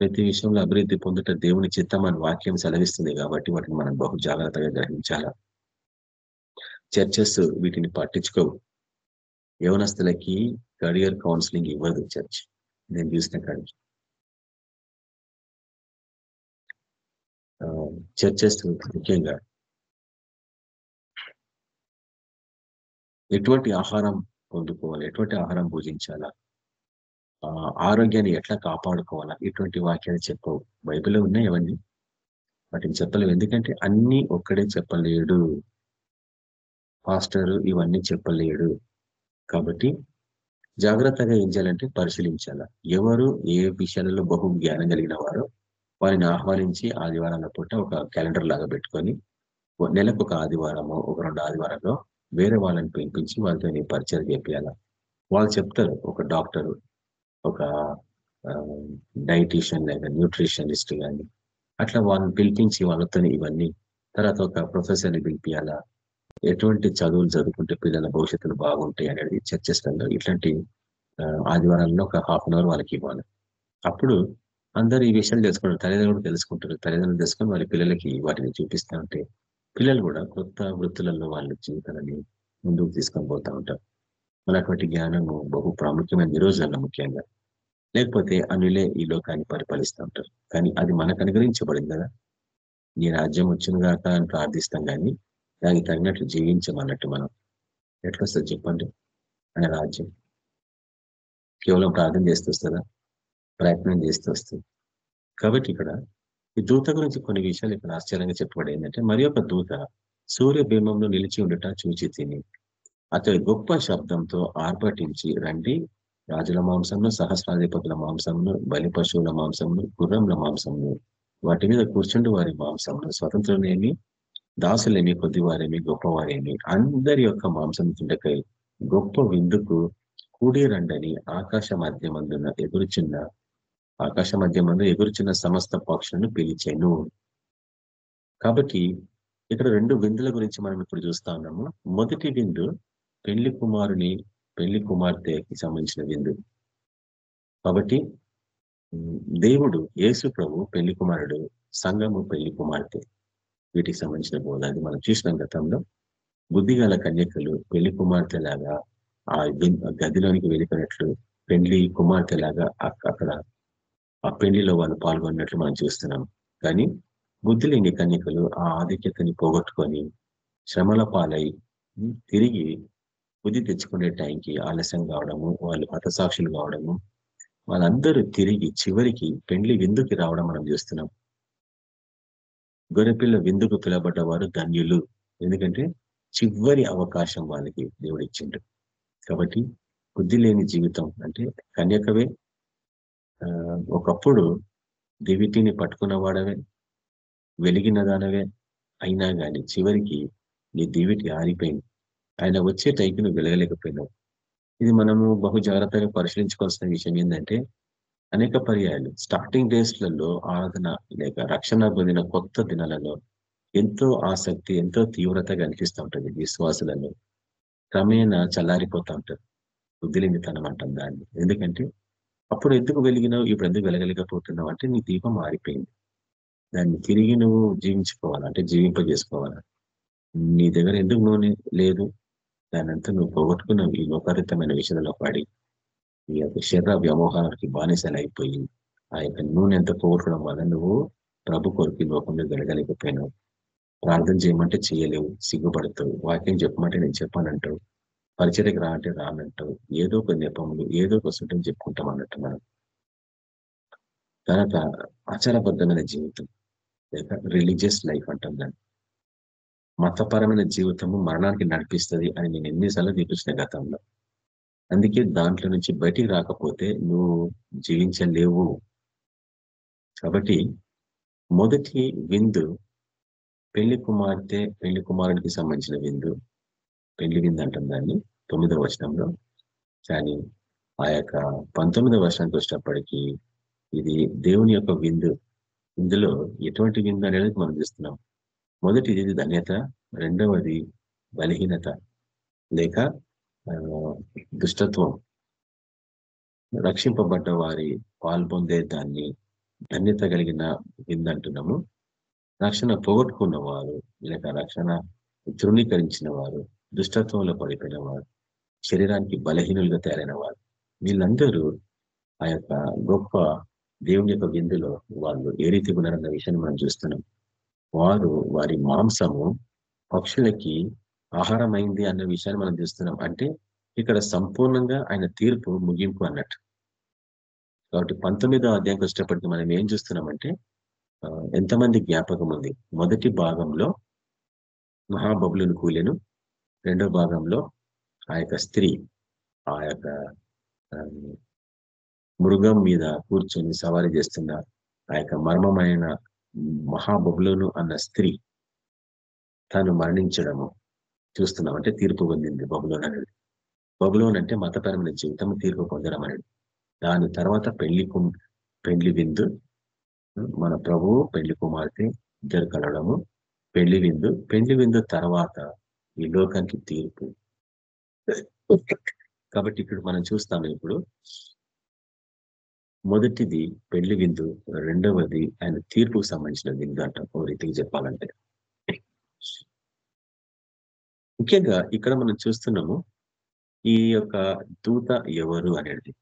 ప్రతి విషయంలో అభివృద్ధి పొందుట దేవుని చిత్తం అని వాక్యం సెలవిస్తుంది కాబట్టి వాటిని మనం బహు జాగ్రత్తగా గ్రహించాలా? చర్చెస్ వీటిని పట్టించుకోవు. యవనస్తులకి కరియర్ కౌన్సిలింగ్ ఇవ్వదు చర్చ్. నేను చూసిన కాడికి. చర్చెస్ ముఖ్యంగా ఎటువంటి ఆహారం పొందుకోవాలి? ఎటువంటి ఆహారం భుజించాలా? ఆరోగ్యాన్ని ఎట్లా కాపాడుకోవాలా? ఇటువంటి వాక్యాలు చెప్పవు. బైబిల్లో ఉన్నాయి అవన్నీ. వాటిని చెప్పలేవు. ఎందుకంటే అన్ని ఒక్కడే చెప్పలేడు. పాస్టర్ ఇవన్నీ చెప్పలేడు. కాబట్టి జాగ్రత్తగా ఏం చేయాలంటే పరిశీలించాల. ఎవరు ఏ విషయాలలో బహు జ్ఞానం కలిగిన వారో వారిని ఆహ్వానించి ఆదివారాల పూట ఒక క్యాలెండర్ లాగా పెట్టుకొని నెలకు ఒక ఆదివారము ఒక రెండు ఆదివారంలో వేరే వాళ్ళని పిలిపించి వాళ్ళతో నీ పరిచయం చేపియాల వాళ్ళు చెప్తారు ఒక డాక్టరు ఒక డైటీషియన్ లేదా న్యూట్రిషనిస్ట్ కానీ అట్లా వాళ్ళని పిలిపించి వాళ్ళతో ఇవన్నీ తర్వాత ఒక ప్రొఫెసర్ని పిలిపియాలా ఎటువంటి చదువులు చదువుకుంటే పిల్లల భవిష్యత్తులు బాగుంటాయి అనేది చర్చిస్తాను ఇట్లాంటి ఆ, ఆదివారాల్లో ఒక హాఫ్ అన్ అవర్ వాళ్ళకి ఇవ్వాలి. అప్పుడు అందరూ ఈ విషయాలు తెలుసుకుంటారు తల్లిదండ్రులు తెలుసుకుంటారు తల్లిదండ్రులు తెలుసుకొని వాళ్ళ పిల్లలకి వాటిని చూపిస్తూ ఉంటే పిల్లలు కూడా కొత్త వృత్తులలో వాళ్ళ జీవితాలని ముందుకు తీసుకొని పోతా ఉంటారు. మన అటువంటి జ్ఞానము బహు ప్రాముఖ్యమైన ఈ రోజుల్లో ముఖ్యంగా. లేకపోతే అనులే ఈ లోకాన్ని పరిపాలిస్తూ ఉంటారు. కానీ అది మనకు అనుగ్రహించబడింది కదా. నీ రాజ్యం వచ్చిన గాక అని ప్రార్థిస్తాం కానీ దానికి తగినట్లు జీవించమన్నట్టు మనం ఎట్లొస్తుంది చెప్పండి? ఆయన రాజ్యం కేవలం ప్రార్థన చేస్తూ వస్తుందా? ప్రయత్నం చేస్తూ వస్తుంది. కాబట్టి ఇక్కడ ఈ దూత గురించి కొన్ని విషయాలు ఇక్కడ ఆశ్చర్యంగా చెప్పబడి ఏంటంటే మరి ఒక దూత సూర్య బింబంలో నిలిచి ఉండట చూచి తిని అతడు గొప్ప శబ్దంతో ఆర్భటించి రండి. రాజుల మాంసంను సహస్రాధిపతుల మాంసంను బలి పశువుల మాంసంను గుర్రంల మాంసంను వాటి మీద కూర్చుండి వారి మాంసంను స్వతంత్రులేమి దాసులేమి కొద్దివారేమి గొప్పవారేమి అందరి యొక్క మాంసం తిండకై గొప్ప విందుకు కూడి రండని ఆకాశ మధ్యమందున ఎగురుచున్న ఆకాశ మధ్యమందు ఎగురుచున్న సమస్త పక్షులను పిలిచాను. కాబట్టి ఇక్కడ రెండు విందుల గురించి మనం ఇప్పుడు చూస్తా ఉన్నాము. మొదటి విందు పెళ్ళి కుమారుని పెళ్ళి కుమార్తెకి సంబంధించిన విందు. కాబట్టి దేవుడు యేసు ప్రభు పెళ్ళి కుమారుడు సంగము పెళ్ళి కుమార్తె. వీటికి సంబంధించిన బోధ అది మనం చూసినాం గతంలో. బుద్ధిగల కన్యకలు పెళ్ళి కుమార్తె లాగా ఆ గదిలోనికి వెళ్ళిపోయినట్లు పెళ్ళి కుమార్తె లాగా అక్కడ ఆ పెళ్ళిలో వాళ్ళు పాల్గొన్నట్లు మనం చూస్తున్నాం. కానీ బుద్ధి లేని కన్యకలు ఆ ఆధిక్యతని పోగొట్టుకొని శ్రమల పాలై తిరిగి బుద్ధి తెచ్చుకునే టైంకి ఆలస్యం కావడము వాళ్ళు హతసాక్షులు కావడము వాళ్ళందరూ తిరిగి చివరికి పెండ్లి విందుకి రావడం మనం చూస్తున్నాం. గొర్రెపిల్ల విందుకు పిలబడ్డ వారు ధన్యులు. ఎందుకంటే చివరి అవకాశం వాళ్ళకి దేవుడు ఇచ్చిండు కాబట్టి బుద్ధి లేని జీవితం అంటే కన్యకవే ఒకప్పుడు దివిటిని పట్టుకున్న వాడవే వెలిగిన దానవే అయినా కానీ చివరికి నీ దివిటి ఆరిపోయింది. ఆయన వచ్చే టైంకి నువ్వు వెలగలేకపోయినావు. ఇది మనము బహు జాగ్రత్తగా పరిశీలించుకోవాల్సిన విషయం ఏంటంటే అనేక పర్యాయాలు. స్టార్టింగ్ డేస్లలో ఆరాధన లేక రక్షణ పొందిన కొత్త దినాలలో ఎంతో ఆసక్తి ఎంతో తీవ్రత కనిపిస్తూ ఉంటుంది విశ్వాసులలో. క్రమేణా చల్లారిపోతూ ఉంటుంది. బుద్ధిలింగితనం అంటాం దాన్ని. ఎందుకంటే అప్పుడు ఎందుకు వెలిగినావు? ఇప్పుడు ఎందుకు వెలగలేకపోతున్నావు? అంటే నీ దీపం మారిపోయింది. దాన్ని తిరిగి నువ్వు జీవించుకోవాలంటే జీవింపజేసుకోవాలి? నీ దగ్గర ఎందుకు నూనె లేదు? దాని అంతా నువ్వు పోగొట్టుకున్నావు ఈ లోకారితమైన విషయంలో పడి ఈ యొక్క శరీర వ్యామోహానికి బానిసలు అయిపోయి ఆ యొక్క నూనె ఎంత పోగొట్టడం వల్ల నువ్వు ప్రభు కొరకు లోకంలో వెలగలేకపోయినావు. ప్రార్థన చేయమంటే చేయలేవు సిగ్గుపడతావు. వాక్యం చెప్పమంటే నేను చెప్పానంటావు. పరిచయకి రా అంటే రానంటావు ఏదో ఒక నెపములు ఏదో ఒక సుటం చెప్పుకుంటాం అన్నట్టు మనం తర్వాత ఆచారబద్ధమైన జీవితం లేక రిలీజియస్ లైఫ్ అంటాం దాన్ని. మతపరమైన జీవితము మరణానికి నడిపిస్తుంది అని నేను ఎన్నిసార్లు చూపించిన గతంలో. అందుకే దాంట్లో నుంచి బయటికి రాకపోతే నువ్వు జీవించలేవు. కాబట్టి మొదటి విందు పెళ్ళి కుమార్తె పెళ్ళి కుమారుడికి సంబంధించిన విందు. పెళ్ళి విందు దాన్ని తొమ్మిదవ వచనంలో. కానీ ఆ యొక్క పంతొమ్మిదవ వర్షానికి వచ్చినప్పటికీ ఇది దేవుని యొక్క విందు. ఇందులో ఎటువంటి విందు అనేది మనం చూస్తున్నాం. మొదటిది ధన్యత రెండవది బలహీనత లేక దుష్టత్వం. రక్షింపబడ్డ వారి పాల్పొందే దాన్ని ధన్యత కలిగిన విందు అంటున్నాము రక్షణ పోగొట్టుకున్న వారు లేక రక్షణ తృణీకరించిన వారు దుష్టత్వంలో పడిపోయిన వారు శరీరానికి బలహీనులుగా తయారైన వారు వీళ్ళందరూ ఆ యొక్క గొప్ప దేవుని యొక్క విందులో వాళ్ళు ఏ రీతి ఉన్నారన్న విషయాన్ని మనం చూస్తున్నాం. వారు వారి మాంసము పక్షులకి ఆహారమైంది అన్న విషయాన్ని మనం చూస్తున్నాం. అంటే ఇక్కడ సంపూర్ణంగా ఆయన తీర్పు ముగింపు అన్నట్టు. కాబట్టి పంతొమ్మిదో అధ్యాయంకి వచ్చేటప్పటికి మనం ఏం చూస్తున్నామంటే ఎంతమంది జ్ఞాపకం ఉంది మొదటి భాగంలో మహాబబులను కూలెను రెండో భాగంలో ఆ యొక్క స్త్రీ ఆ యొక్క మృగం మీద కూర్చొని సవారీ చేస్తున్న ఆ యొక్క మర్మమైన మహాబబులను అన్న స్త్రీ తను మరణించడము చూస్తున్నాం. అంటే తీర్పు పొందింది బబులోన్ అనేది. బబులోన్ అంటే మతపరమైన జీవితం తీర్పు పొందడం అనేది. దాని తర్వాత పెళ్ళి పెళ్ళి విందు మన ప్రభువు పెళ్ళి కుమార్తె ఇద్దరు కలవడము పెళ్ళి విందు పెళ్ళి విందు తర్వాత ఈ లోకానికి తీర్పు. కాబట్టి ఇక్కడ మనం చూస్తాము ఇప్పుడు. మొదటిది పెళ్ళి విందు రెండవది ఆయన తీర్పుకు సంబంధించిన విందు అంట ఓ రీతికి చెప్పాలంటే. ముఖ్యంగా ఇక్కడ మనం చూస్తున్నాము ఈ యొక్క దూత ఎవరు అనేది.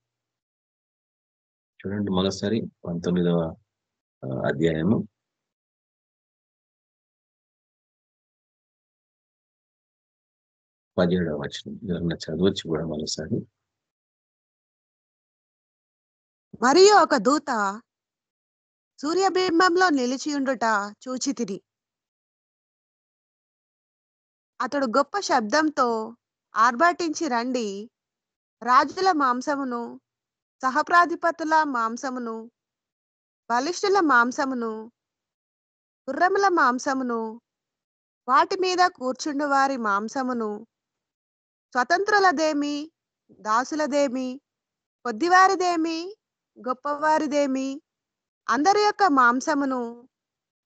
చూడండి మరోసారి పంతొమ్మిదవ అధ్యాయము. పదిహేడవ వచనం. ఎవరన్నా చదవచ్చు కూడా మరోసారి? మరియు ఒక దూత సూర్యబింబంలో నిలిచి ఉండుట చూచితిరి అతడు గొప్ప శబ్దంతో ఆర్భాటించి రండి. రాజుల మాంసమును సహప్రాధిపతుల మాంసమును బలిష్ఠుల మాంసమును గుర్రముల మాంసమును వాటి మీద కూర్చుండు వారి మాంసమును స్వతంత్రులదేమి? దాసులదేమి? కొద్దివారిదేమి? గొప్పవారిదేమి? అందరి యొక్క మాంసమును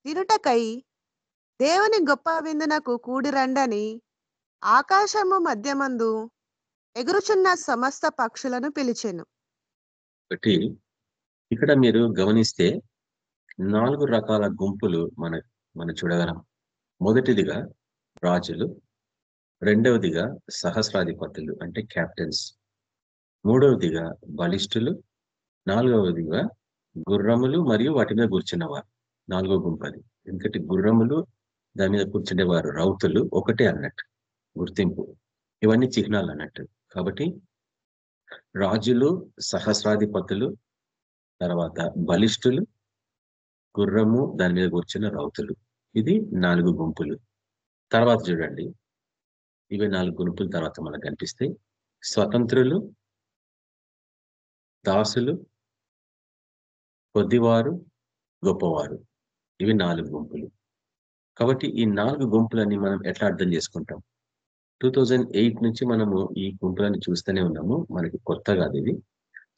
తినుటకై దేవుని గొప్ప విందునకు కూడి రండని ఆకాశము మధ్యమందు ఎగురుచున్న సమస్త పక్షులను పిలిచెను. ఒకటి ఇక్కడ మీరు గమనిస్తే నాలుగు రకాల గుంపులు మన మనం చూడగలం. మొదటిదిగా రాజులు రెండవదిగా సహస్రాధిపతులు అంటే క్యాప్టెన్స్. మూడవదిగా బలిష్ఠులు. నాలుగవదిగా గుర్రములు మరియు వాటి మీద కూర్చున్నవారు. నాలుగో గుంపది ఎందుకంటే గుర్రములు దాని మీద కూర్చునేవారు రౌతులు. ఒకటే అన్నట్టు గుర్తింపు. ఇవన్నీ చిహ్నాలు అన్నట్టు. కాబట్టి రాజులు సహస్రాధిపతులు తర్వాత బలిష్ఠులు గుర్రము దాని మీద కూర్చున్న రౌతులు. ఇది నాలుగు గుంపులు. తర్వాత చూడండి. ఇవి నాలుగు గుంపుల తర్వాత మనకు కనిపిస్తాయి స్వతంత్రులు దాసులు కొద్దివారు గొప్పవారు. ఇవి నాలుగు గుంపులు. కాబట్టి ఈ నాలుగు గుంపులని మనం ఎట్లా అర్థం చేసుకుంటాం? టూ నుంచి మనము ఈ గుంపులను చూస్తూనే ఉన్నాము. మనకి కొత్త కాదు ఇది.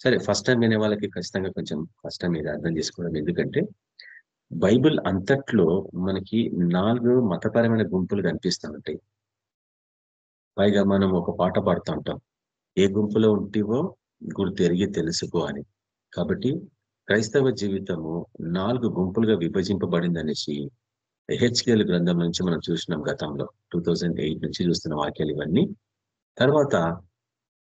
సరే ఫస్ట్ టైం వినే వాళ్ళకి ఖచ్చితంగా కొంచెం కష్టం ఇది అర్థం చేసుకోవడం. ఎందుకంటే బైబిల్ అంతట్లో మనకి నాలుగు మతపరమైన గుంపులు కనిపిస్తూ ఉంటాయి. పైగా మనం ఒక పాట పాడుతుంటాం. ఏ గుంపులో ఉంటివో గుర్తెరిగి తెలుసుకో అని. కాబట్టి క్రైస్తవ జీవితము నాలుగు గుంపులుగా విభజింపబడింది అనేసి హెచ్కేల్ గ్రంథం నుంచి మనం చూసినాం గతంలో. టూ నుంచి చూస్తున్న వాక్యాలు ఇవన్నీ. తర్వాత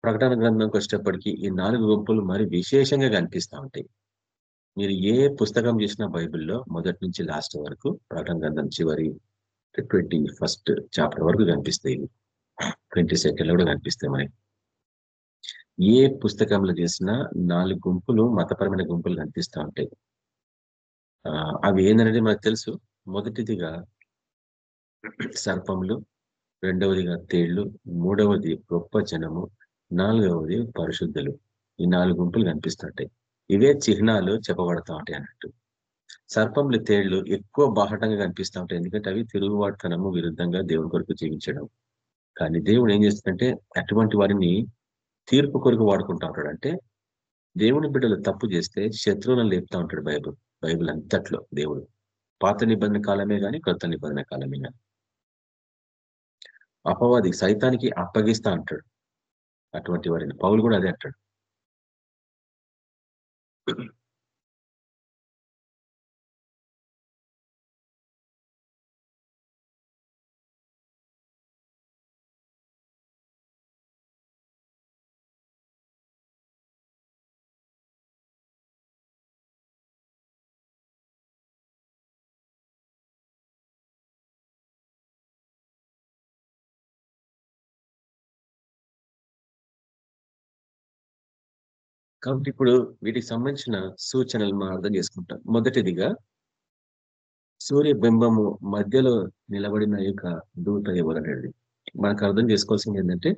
ప్రకటన గ్రంథంకి వచ్చేటప్పటికి ఈ నాలుగు గుంపులు మరి విశేషంగా కనిపిస్తూ ఉంటాయి. మీరు ఏ పుస్తకం చూసిన బైబిల్లో మొదటి నుంచి లాస్ట్ వరకు ప్రకటన గ్రంథం చివరి ట్వంటీ ఫస్ట్ చాప్టర్ వరకు కనిపిస్తాయి. ట్వంటీ సెకండ్లో కూడా కనిపిస్తాయి మనకి ఏ పుస్తకంలో చేసినా నాలుగు గుంపులు మతపరమైన గుంపులు కనిపిస్తూ ఉంటాయి. అవి ఏందనేది మనకు తెలుసు. మొదటిదిగా సర్పములు రెండవదిగా తేళ్ళు మూడవది గొప్ప జనము నాలుగవది పరిశుద్ధులు. ఈ నాలుగు గుంపులు కనిపిస్తుంటాయి ఇవే చిహ్నాలు చెప్పబడతా ఉంటాయి అన్నట్టు. సర్పములు తేళ్ళు ఎక్కువ బాహటంగా కనిపిస్తూ ఉంటాయి. ఎందుకంటే అవి తిరుగుబాటుతనము విరుద్ధంగా దేవుని కొరకు జీవించడం. కానీ దేవుడు ఏం చేస్తుందంటే అటువంటి వారిని తీర్పు కొరకు వాడుకుంటా ఉంటాడు. అంటే దేవుని బిడ్డలు తప్పు చేస్తే శత్రువులను లేపుతా ఉంటాడు బైబుల్ బైబిల్ అంతట్లో దేవుడు. పాత నిబంధన కాలమే కానీ కొత్త నిబంధన కాలమే కానీ అపవాది సైతానికి అప్పగిస్తా అంటాడు. అటువంటి వారిని. పౌలు కూడా అదే అంటాడు. కాబట్టి ఇప్పుడు వీటికి సంబంధించిన సూచనలు మనం అర్థం చేసుకుంటాం. మొదటిదిగా సూర్య బింబము మధ్యలో నిలబడిన యొక్క దూత ఎవరనేది మనకు అర్థం చేసుకోవాల్సింది ఏంటంటే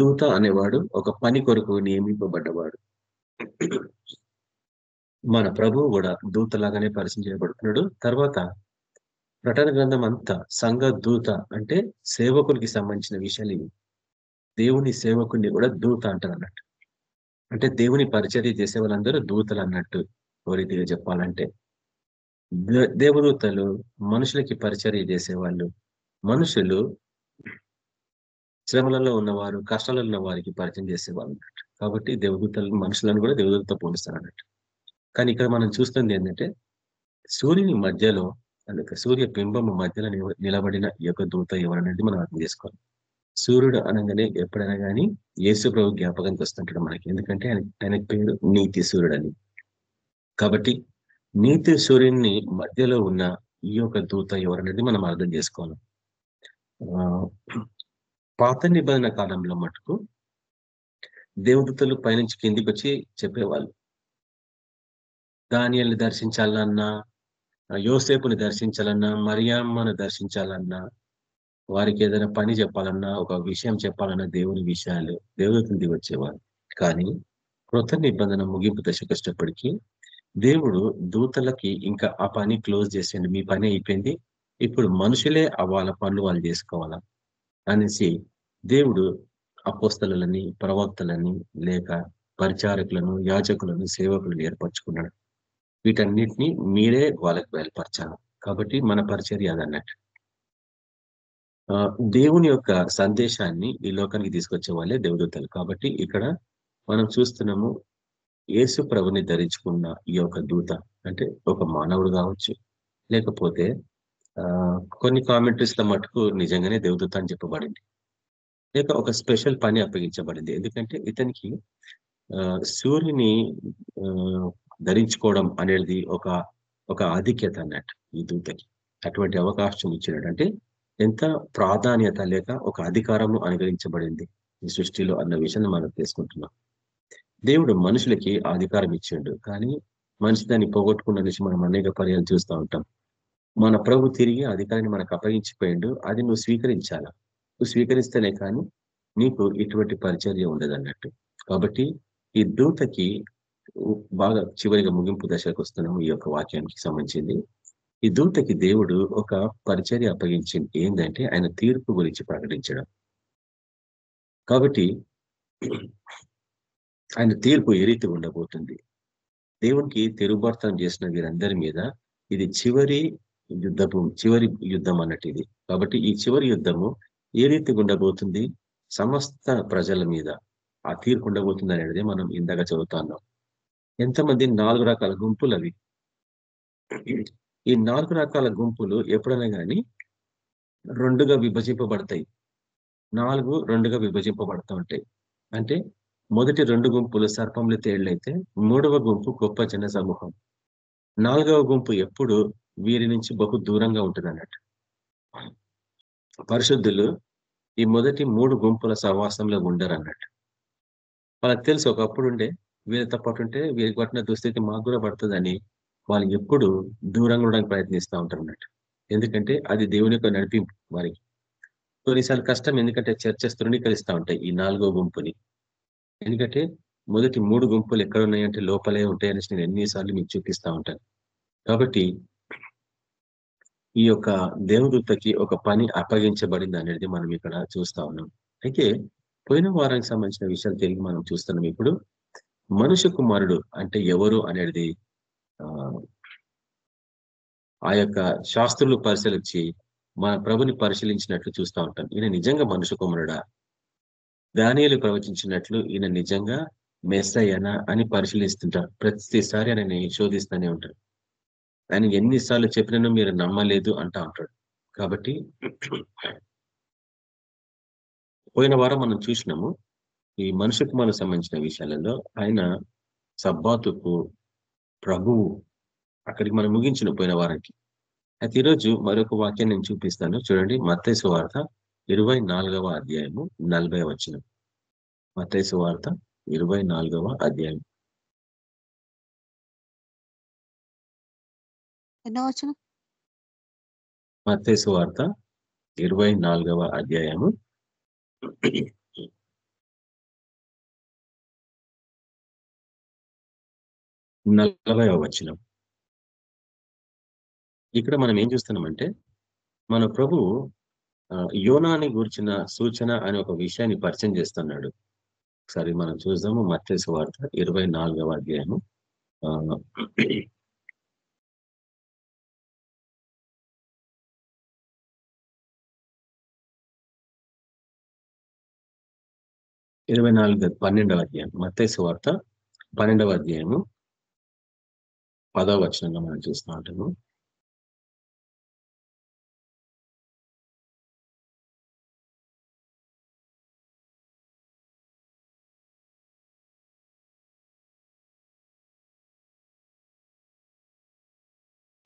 దూత అనేవాడు ఒక పని కొరకు నియమింపబడ్డవాడు. మన ప్రభువు కూడా దూతలాగానే పరిచయం చేయబడుతున్నాడు. తర్వాత ప్రటన గ్రంథం అంతా సంఘ దూత అంటే సేవకునికి సంబంధించిన విషయాలు ఇవి. దేవుని సేవకుని కూడా దూత అంటారు అన్నట్టు అంటే దేవుని పరిచర్య చేసే వాళ్ళందరూ దూతలు అన్నట్టు ఓ రీతిగా చెప్పాలంటే. దే- దేవదూతలు మనుషులకి పరిచర్య చేసేవాళ్ళు. మనుషులు శ్రమలలో ఉన్నవారు కష్టాలలో ఉన్న వారికి పరిచయం చేసేవాళ్ళు. అన్నట్టు కాబట్టి దేవదూతలు మనుషులను కూడా దేవదూతతో పోలిస్తారు అన్నట్టు. కానీ ఇక్కడ మనం చూస్తుంది ఏంటంటే సూర్యుని మధ్యలో అందుకే సూర్య బింబము మధ్యలో నిలబడిన ఈ యొక్క దూత ఎవరనేది మనం అర్థం చేసుకోవాలి. సూర్యుడు అనగానే ఎప్పుడైనా కానీ యేసు ప్రభు జ్ఞాపకానికి వస్తుంటాడు మనకి. ఎందుకంటే ఆయన ఆయన పేరు నీతి సూర్యుడు అని కాబట్టి నీతి సూర్యుని మధ్యలో ఉన్న ఈ యొక్క దూత ఎవరనేది మనం అర్థం చేసుకోవాలి. ఆ, పాత నిబంధన కాలంలో మటుకు దేవదూతలు పైనుంచి కిందికి వచ్చి చెప్పేవాళ్ళు. దానియల్ని దర్శించాలన్నా యోసేపుని దర్శించాలన్నా మరియమ్మను దర్శించాలన్నా వారికి ఏదైనా పని చెప్పాలన్నా ఒక విషయం చెప్పాలన్నా దేవుని విషయాలు దేవుడి వచ్చేవారు. కానీ కృత నిబంధన ముగింపు దశకు వచ్చేటప్పటికీ దేవుడు దూతలకి ఇంకా ఆ పని క్లోజ్ చేసేయండి మీ పని అయిపోయింది ఇప్పుడు మనుషులే వాళ్ళ పనులు వాళ్ళు చేసుకోవాలా అనేసి దేవుడు అపోస్తలని ప్రవక్తలని లేక పరిచారకులను యాజకులను సేవకులను ఏర్పరచుకున్నాడు. వీటన్నిటిని మీరే వాళ్ళకి బయలుపరచాలి. కాబట్టి మన పరిచర్య అదన్నట్టు దేవుని యొక్క సందేశాన్ని ఈ లోకానికి తీసుకొచ్చే వాళ్ళే దేవదూతలు. కాబట్టి ఇక్కడ మనం చూస్తున్నాము యేసు ప్రభుని ధరించుకున్న ఈ యొక్క దూత అంటే ఒక మానవుడు కావచ్చు. లేకపోతే ఆ కొన్ని కామెంటరీస్ల మటుకు నిజంగానే దేవదూత అని చెప్పబడింది. లేక ఒక స్పెషల్ పని అప్పగించబడింది. ఎందుకంటే ఇతనికి ఆ సూర్యుని ఆ, ధరించుకోవడం అనేది ఒక ఒక ఆధిక్యత అన్నట్టు ఈ దూతకి. అటువంటి అవకాశం ఇచ్చినాడు అంటే ఎంత ప్రాధాన్యత లేక ఒక అధికారము అనుగ్రహించబడింది? ఈ సృష్టిలో అన్న విషయాన్ని మనం తెలుసుకుంటున్నాం. దేవుడు మనుషులకి అధికారం ఇచ్చిండు. కానీ మనిషి దాన్ని పోగొట్టుకున్న నుంచి మనం అనేక పర్యాలు చూస్తూ ఉంటాం. మన ప్రభు తిరిగి అధికారాన్ని మనకు అప్పగించిపోయిండు. అది నువ్వు స్వీకరించాలా? నువ్వు స్వీకరిస్తేనే కానీ నీకు ఇటువంటి పరిచర్య ఉండదు అన్నట్టు కాబట్టి ఈ దూతకి బాగా చివరిగా ముగింపు దశకు వస్తున్నాము ఈ యొక్క వాక్యానికి సంబంధించింది. ఈ దూతకి దేవుడు ఒక పరిచర్య అప్పగించింది. ఏంటంటే ఆయన తీర్పు గురించి ప్రకటించడం. కాబట్టి ఆయన తీర్పు ఏ రీతి ఉండబోతుంది? దేవునికి తిరుగుబర్తనం చేసిన వీరందరి మీద ఇది చివరి యుద్ధము చివరి యుద్ధం అన్నట్టు ఇది. కాబట్టి ఈ చివరి యుద్ధము ఏ రీతి ఉండబోతుంది? సమస్త ప్రజల మీద ఆ తీర్పు ఉండబోతుంది అనేది మనం ఇందాక చదువుతున్నాం. ఎంతమంది? నాలుగు రకాల గుంపులు అవి ఈ నాలుగు రకాల గుంపులు ఎప్పుడైనా కానీ రెండుగా విభజింపబడతాయి. నాలుగు రెండుగా విభజింపబడుతూ ఉంటాయి అంటే మొదటి రెండు గుంపులు సర్పంలు తేళ్ళైతే మూడవ గుంపు గొప్ప జన సమూహం. నాలుగవ గుంపు ఎప్పుడు వీరి నుంచి బహు దూరంగా ఉంటుంది అన్నట్టు పరిశుద్ధులు ఈ మొదటి మూడు గుంపుల సహవాసంలో ఉండరు అన్నట్టు వాళ్ళకి తెలుసు ఒకప్పుడు ఉండే వీరితో పాటు ఉంటే వీరికి పట్టిన దుస్థితి మాకు కూడా పడుతుందని వాళ్ళు ఎప్పుడు దూరంగా ఉండడానికి ప్రయత్నిస్తూ ఉంటారు అన్నట్టు. ఎందుకంటే అది దేవుని యొక్క నడిపింపు వారికి. కొన్నిసార్లు కష్టం ఎందుకంటే చర్చస్ తృణీకరిస్తూ ఉంటాయి ఈ నాలుగో గుంపుని. ఎందుకంటే మొదటి మూడు గుంపులు ఎక్కడ ఉన్నాయంటే లోపలే ఉంటాయని నేను ఎన్నిసార్లు మీకు చూపిస్తా ఉంటాను. కాబట్టి ఈ యొక్క దేవదూతకి ఒక పని అప్పగించబడింది అనేది మనం ఇక్కడ చూస్తా ఉన్నాం. అయితే పోయిన వారానికి సంబంధించిన విషయాలు తిరిగి మనం చూస్తున్నాం. ఇప్పుడు మనుష్య కుమారుడు అంటే ఎవరు అనేది ఆ ఆ యొక్క శాస్త్రులు పరిశీలించి మన ప్రభుని పరిశీలించినట్లు చూస్తూ ఉంటాం. ఈయన నిజంగా మనుషు కుమారుడా? దానియలు ప్రవచించినట్లు ఈయన నిజంగా మెస్సయ్యనా అని పరిశీలిస్తుంటారు. ప్రతిసారి ఆయనని శోధిస్తూనే ఉంటారు. ఆయన ఎన్నిసార్లు చెప్పినను మీరు నమ్మలేదు అంటా ఉంటాడు. కాబట్టి పోయిన వారం మనం చూసినాము ఈ మనుషు కుమారులకు సంబంధించిన విషయాలలో ఆయన సబ్బాతుకు ప్రభువు అక్కడికి మనం ముగించిన పోయిన వారానికి అయితే ఈరోజు మరొక వాక్యం నేను చూపిస్తాను. చూడండి మత్తైసు వార్త ఇరవై నాలుగవ అధ్యాయము నలభై వచ్చిన మత్తైసు వార్త ఇరవై నాలుగవ అధ్యాయం. మత్తైసు వార్త ఇరవై నాలుగవ అధ్యాయము. నలభై వచనం ఇక్కడ మనం ఏం చూస్తున్నామంటే మన ప్రభు యోనాని గురించిన సూచన అనే ఒక విషయాన్ని పరిచయం చేస్తున్నాడు. ఒకసారి మనం చూద్దాము మత్తేసు వార్త ఇరవై నాలుగవ అధ్యాయము. ఇరవై నాలుగు పన్నెండవ అధ్యాయం మత్తైసు వార్త పన్నెండవ అధ్యాయము. పదవ వచనంలో మనం చూస్తూ ఉంటాము.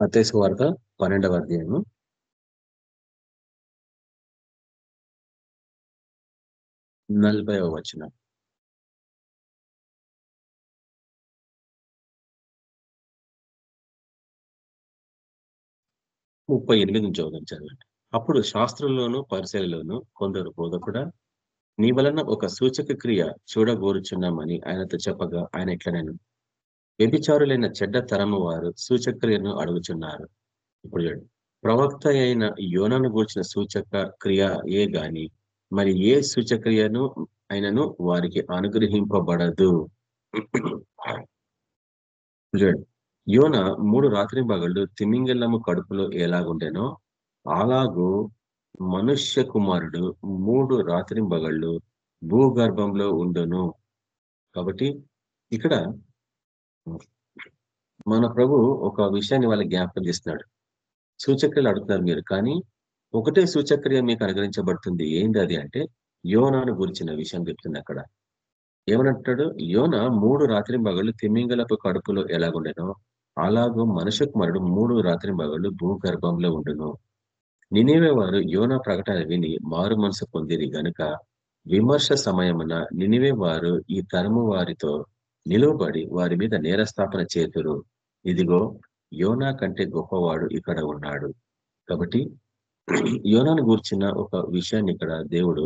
అత్యసు వార్త పన్నెండవ అధ్యాయము. నలభైవ వచనం. ముప్పై ఎనిమిది నుంచి చదువుదాం చదవండి అప్పుడు శాస్త్రంలోను పరిశీలలోను కొందరు బోధకుడా నీ వలన ఒక సూచక క్రియ చూడగోరుచున్నామని ఆయనతో చెప్పగా ఆయన ఇట్లా నేను వ్యభిచారులైన చెడ్డ తరము వారు సూచక్రియను అడుగుచున్నారు. ఇప్పుడు చూడండి. ప్రవక్త అయిన యోనను గూర్చిన సూచక క్రియ ఏ గాని మరి ఏ సూచక్రియను అయినను వారికి అనుగ్రహింపబడదు. [CLEARS THROAT] చూడండి. యోన మూడు రాత్రి పగళ్ళు తిమింగలము కడుపులో ఎలాగుండెనో అలాగూ మనుష్య కుమారుడు మూడు రాత్రి పగళ్ళు భూగర్భంలో ఉండును. కాబట్టి ఇక్కడ మన ప్రభు ఒక విషయాన్ని వాళ్ళ జ్ఞాపకం చేస్తున్నాడు. సూచక్రియలు అడుగుతున్నారు మీరు కానీ ఒకటే సూచక్రియ మీకు అనుగ్రహించబడుతుంది. ఏంది అది అంటే యోనాను గురించిన విషయం చెప్తుంది అక్కడ. ఏమనంటాడు? యోన మూడు రాత్రి మగళ్ళు తిమింగలపు కడుపులో ఎలాగుండెనో అలాగూ మనుష్య కుమారుడు మూడు రాత్రి మగళ్ళు భూగర్భంలో ఉండును. నినివే వారు యోన ప్రకటన విని మారు మనసు పొందిరి గనుక విమర్శ సమయమున నినివే వారు ఈ తరము వారితో నిలువబడి వారి మీద నేరస్థాపన చేతురు. ఇదిగో యోనా కంటే గొప్పవాడు ఇక్కడ ఉన్నాడు. కాబట్టి యోనాను గూర్చిన ఒక విషయాన్ని ఇక్కడ దేవుడు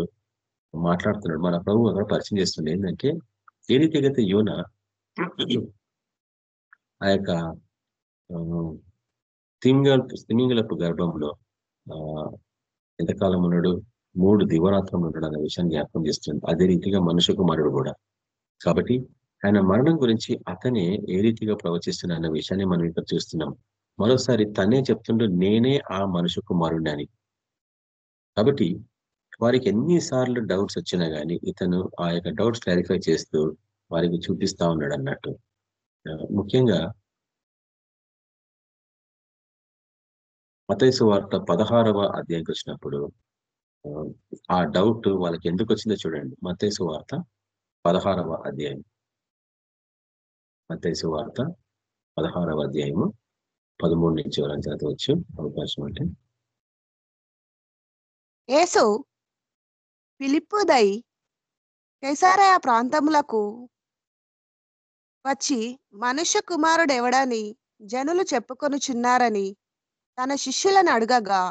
మాట్లాడుతున్నాడు. మన ప్రభు అక్కడ పరిచయం చేస్తుంది ఏంటంటే ఏ రీతిగైతే యోన ఆ యొక్క తిమింగల తిమింగలపు గర్భంలో ఆ ఎంతకాలం ఉన్నాడు? మూడు దివరాత్రం ఉన్నాడు అనే విషయాన్ని జ్ఞాపకం చేస్తుంది. అదే రీతిగా మనుషు కుమారుడు కూడా. కాబట్టి ఆయన మరణం గురించి అతనే ఏ రీతిగా ప్రవచిస్తున్నా అన్న విషయాన్ని మనం ఇక్కడ చూస్తున్నాం. మరోసారి తనే చెప్తుండో నేనే ఆ మనుషు కుమారుడిని అని. కాబట్టి వారికి ఎన్నిసార్లు డౌట్స్ వచ్చినా కానీ ఇతను ఆ యొక్క డౌట్స్ క్లారిఫై చేస్తూ వారికి చూపిస్తా ఉన్నాడు అన్నట్టు. ముఖ్యంగా మతైసు వార్త పదహారవ అధ్యాయంకి వచ్చినప్పుడు ఆ డౌట్ వాళ్ళకి ఎందుకు వచ్చిందో చూడండి మతైసు వార్త పదహారవ అధ్యాయం మతైసు వార్త పదహారవ అధ్యాయము పదమూడు నుంచి ఎవరైనా చదవచ్చు అవకాశం అంటే యేసు ఫిలిప్పుదై కేసారయ ప్రాంతములకు వచ్చి మనుష్య కుమారుడు ఎవడని జనులు చెప్పుకొనుచున్నారని తన శిష్యులను అడగగా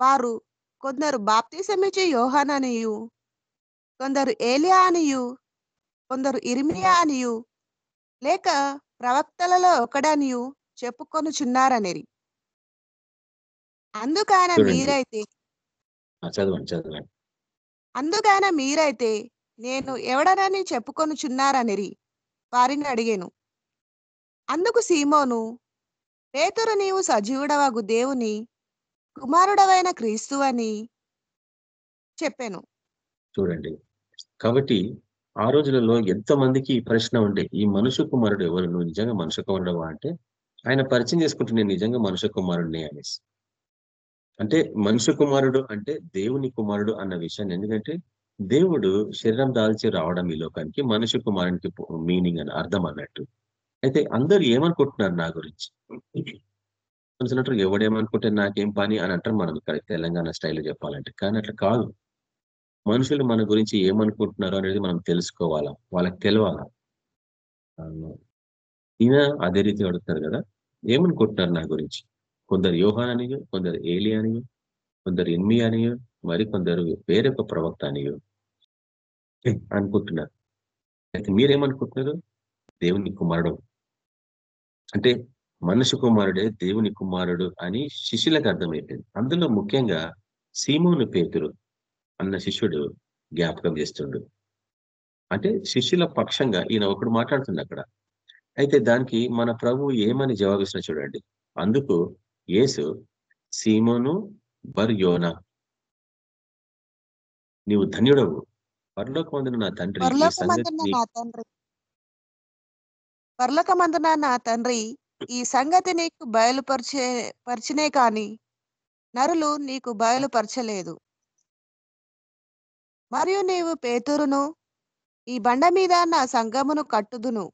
వారు కొందరు బాప్తిసమిచ్చే యోహాననియు కొందరు ఏలియా అనియు కొందరు ఇర్మియా అనియు లేక ప్రవక్తలలో ఒకడనియు చెప్పుకొనుచున్నారనిరి అందుకైన. మీరైతే అందుకైన మీరైతే నేను ఎవడనని చెప్పుకొనుచున్నారనిరి వారిని అడిగాను. అందుకు సీమోను పేతురు నీవు సజీవుడవగు దేవుని కుమారుడవైన క్రీస్తు అని చెప్పాను. చూడండి. కాబట్టి ఆ రోజులలో ఎంతమందికి ఈ ప్రశ్న ఉండే ఈ మనుషు కుమారుడు ఎవరు నువ్వు నిజంగా మనుషు కుమారుడవా అంటే ఆయన పరిచయం చేసుకుంటే నేను నిజంగా మనుషు కుమారుడిని అనేసి. అంటే మనుషు కుమారుడు అంటే దేవుని కుమారుడు అన్న విషయాన్ని. ఎందుకంటే దేవుడు శరీరం దాల్చి రావడం ఈ లోకానికి మనుష్య కుమారునికి మీనింగ్ అని అర్థం అన్నట్టు. అయితే అందరూ ఏమనుకుంటున్నారు నా గురించి? కొంచెం ఎవడేమనుకుంటే నాకేం పని? అని అంటారు మనం ఇక్కడ తెలంగాణ స్టైల్లో చెప్పాలంటే. కానీ అట్లా కాదు. మనుషులు మన గురించి ఏమనుకుంటున్నారు అనేది మనం తెలుసుకోవాలా? వాళ్ళకి తెలియాలా ఈయన అదే రీతి అడుగుతారు కదా. ఏమనుకుంటున్నారు నా గురించి? కొందరు యోహాన్ అనియో కొందరు ఏలి అనియో కొందరు ఎన్మి అనియో మరి కొందరు వేరొక ప్రవక్త అనియో అనుకుంటున్నారు. అయితే మీరేమనుకుంటున్నారు? దేవుని కుమారుడు. అంటే మనుషు కుమారుడే దేవుని కుమారుడు అని శిష్యులకు అర్థమైపోయింది అందులో ముఖ్యంగా సీమోను పేతురు అన్న శిష్యుడు జ్ఞాపకం చేస్తుండు. అంటే శిష్యుల పక్షంగా ఈయన ఒకడు మాట్లాడుతుంది అక్కడ. అయితే దానికి మన ప్రభు ఏమని జవాబిస్తున్న చూడండి. అందుకు యేసు సీమోను బర్ యోనా నీవు ధన్యుడవు. పరలోకమందున నా తండ్రి పరలోకమందున నా తండ్రి. ఈ సంగతి నీకు బయలుపరిచే పరిచినే కాని నరులు నీకు బయలుపరచలేదు. మరియు నీవు పేతురును ఈ బండ మీద నా సంగమును కట్టుదును.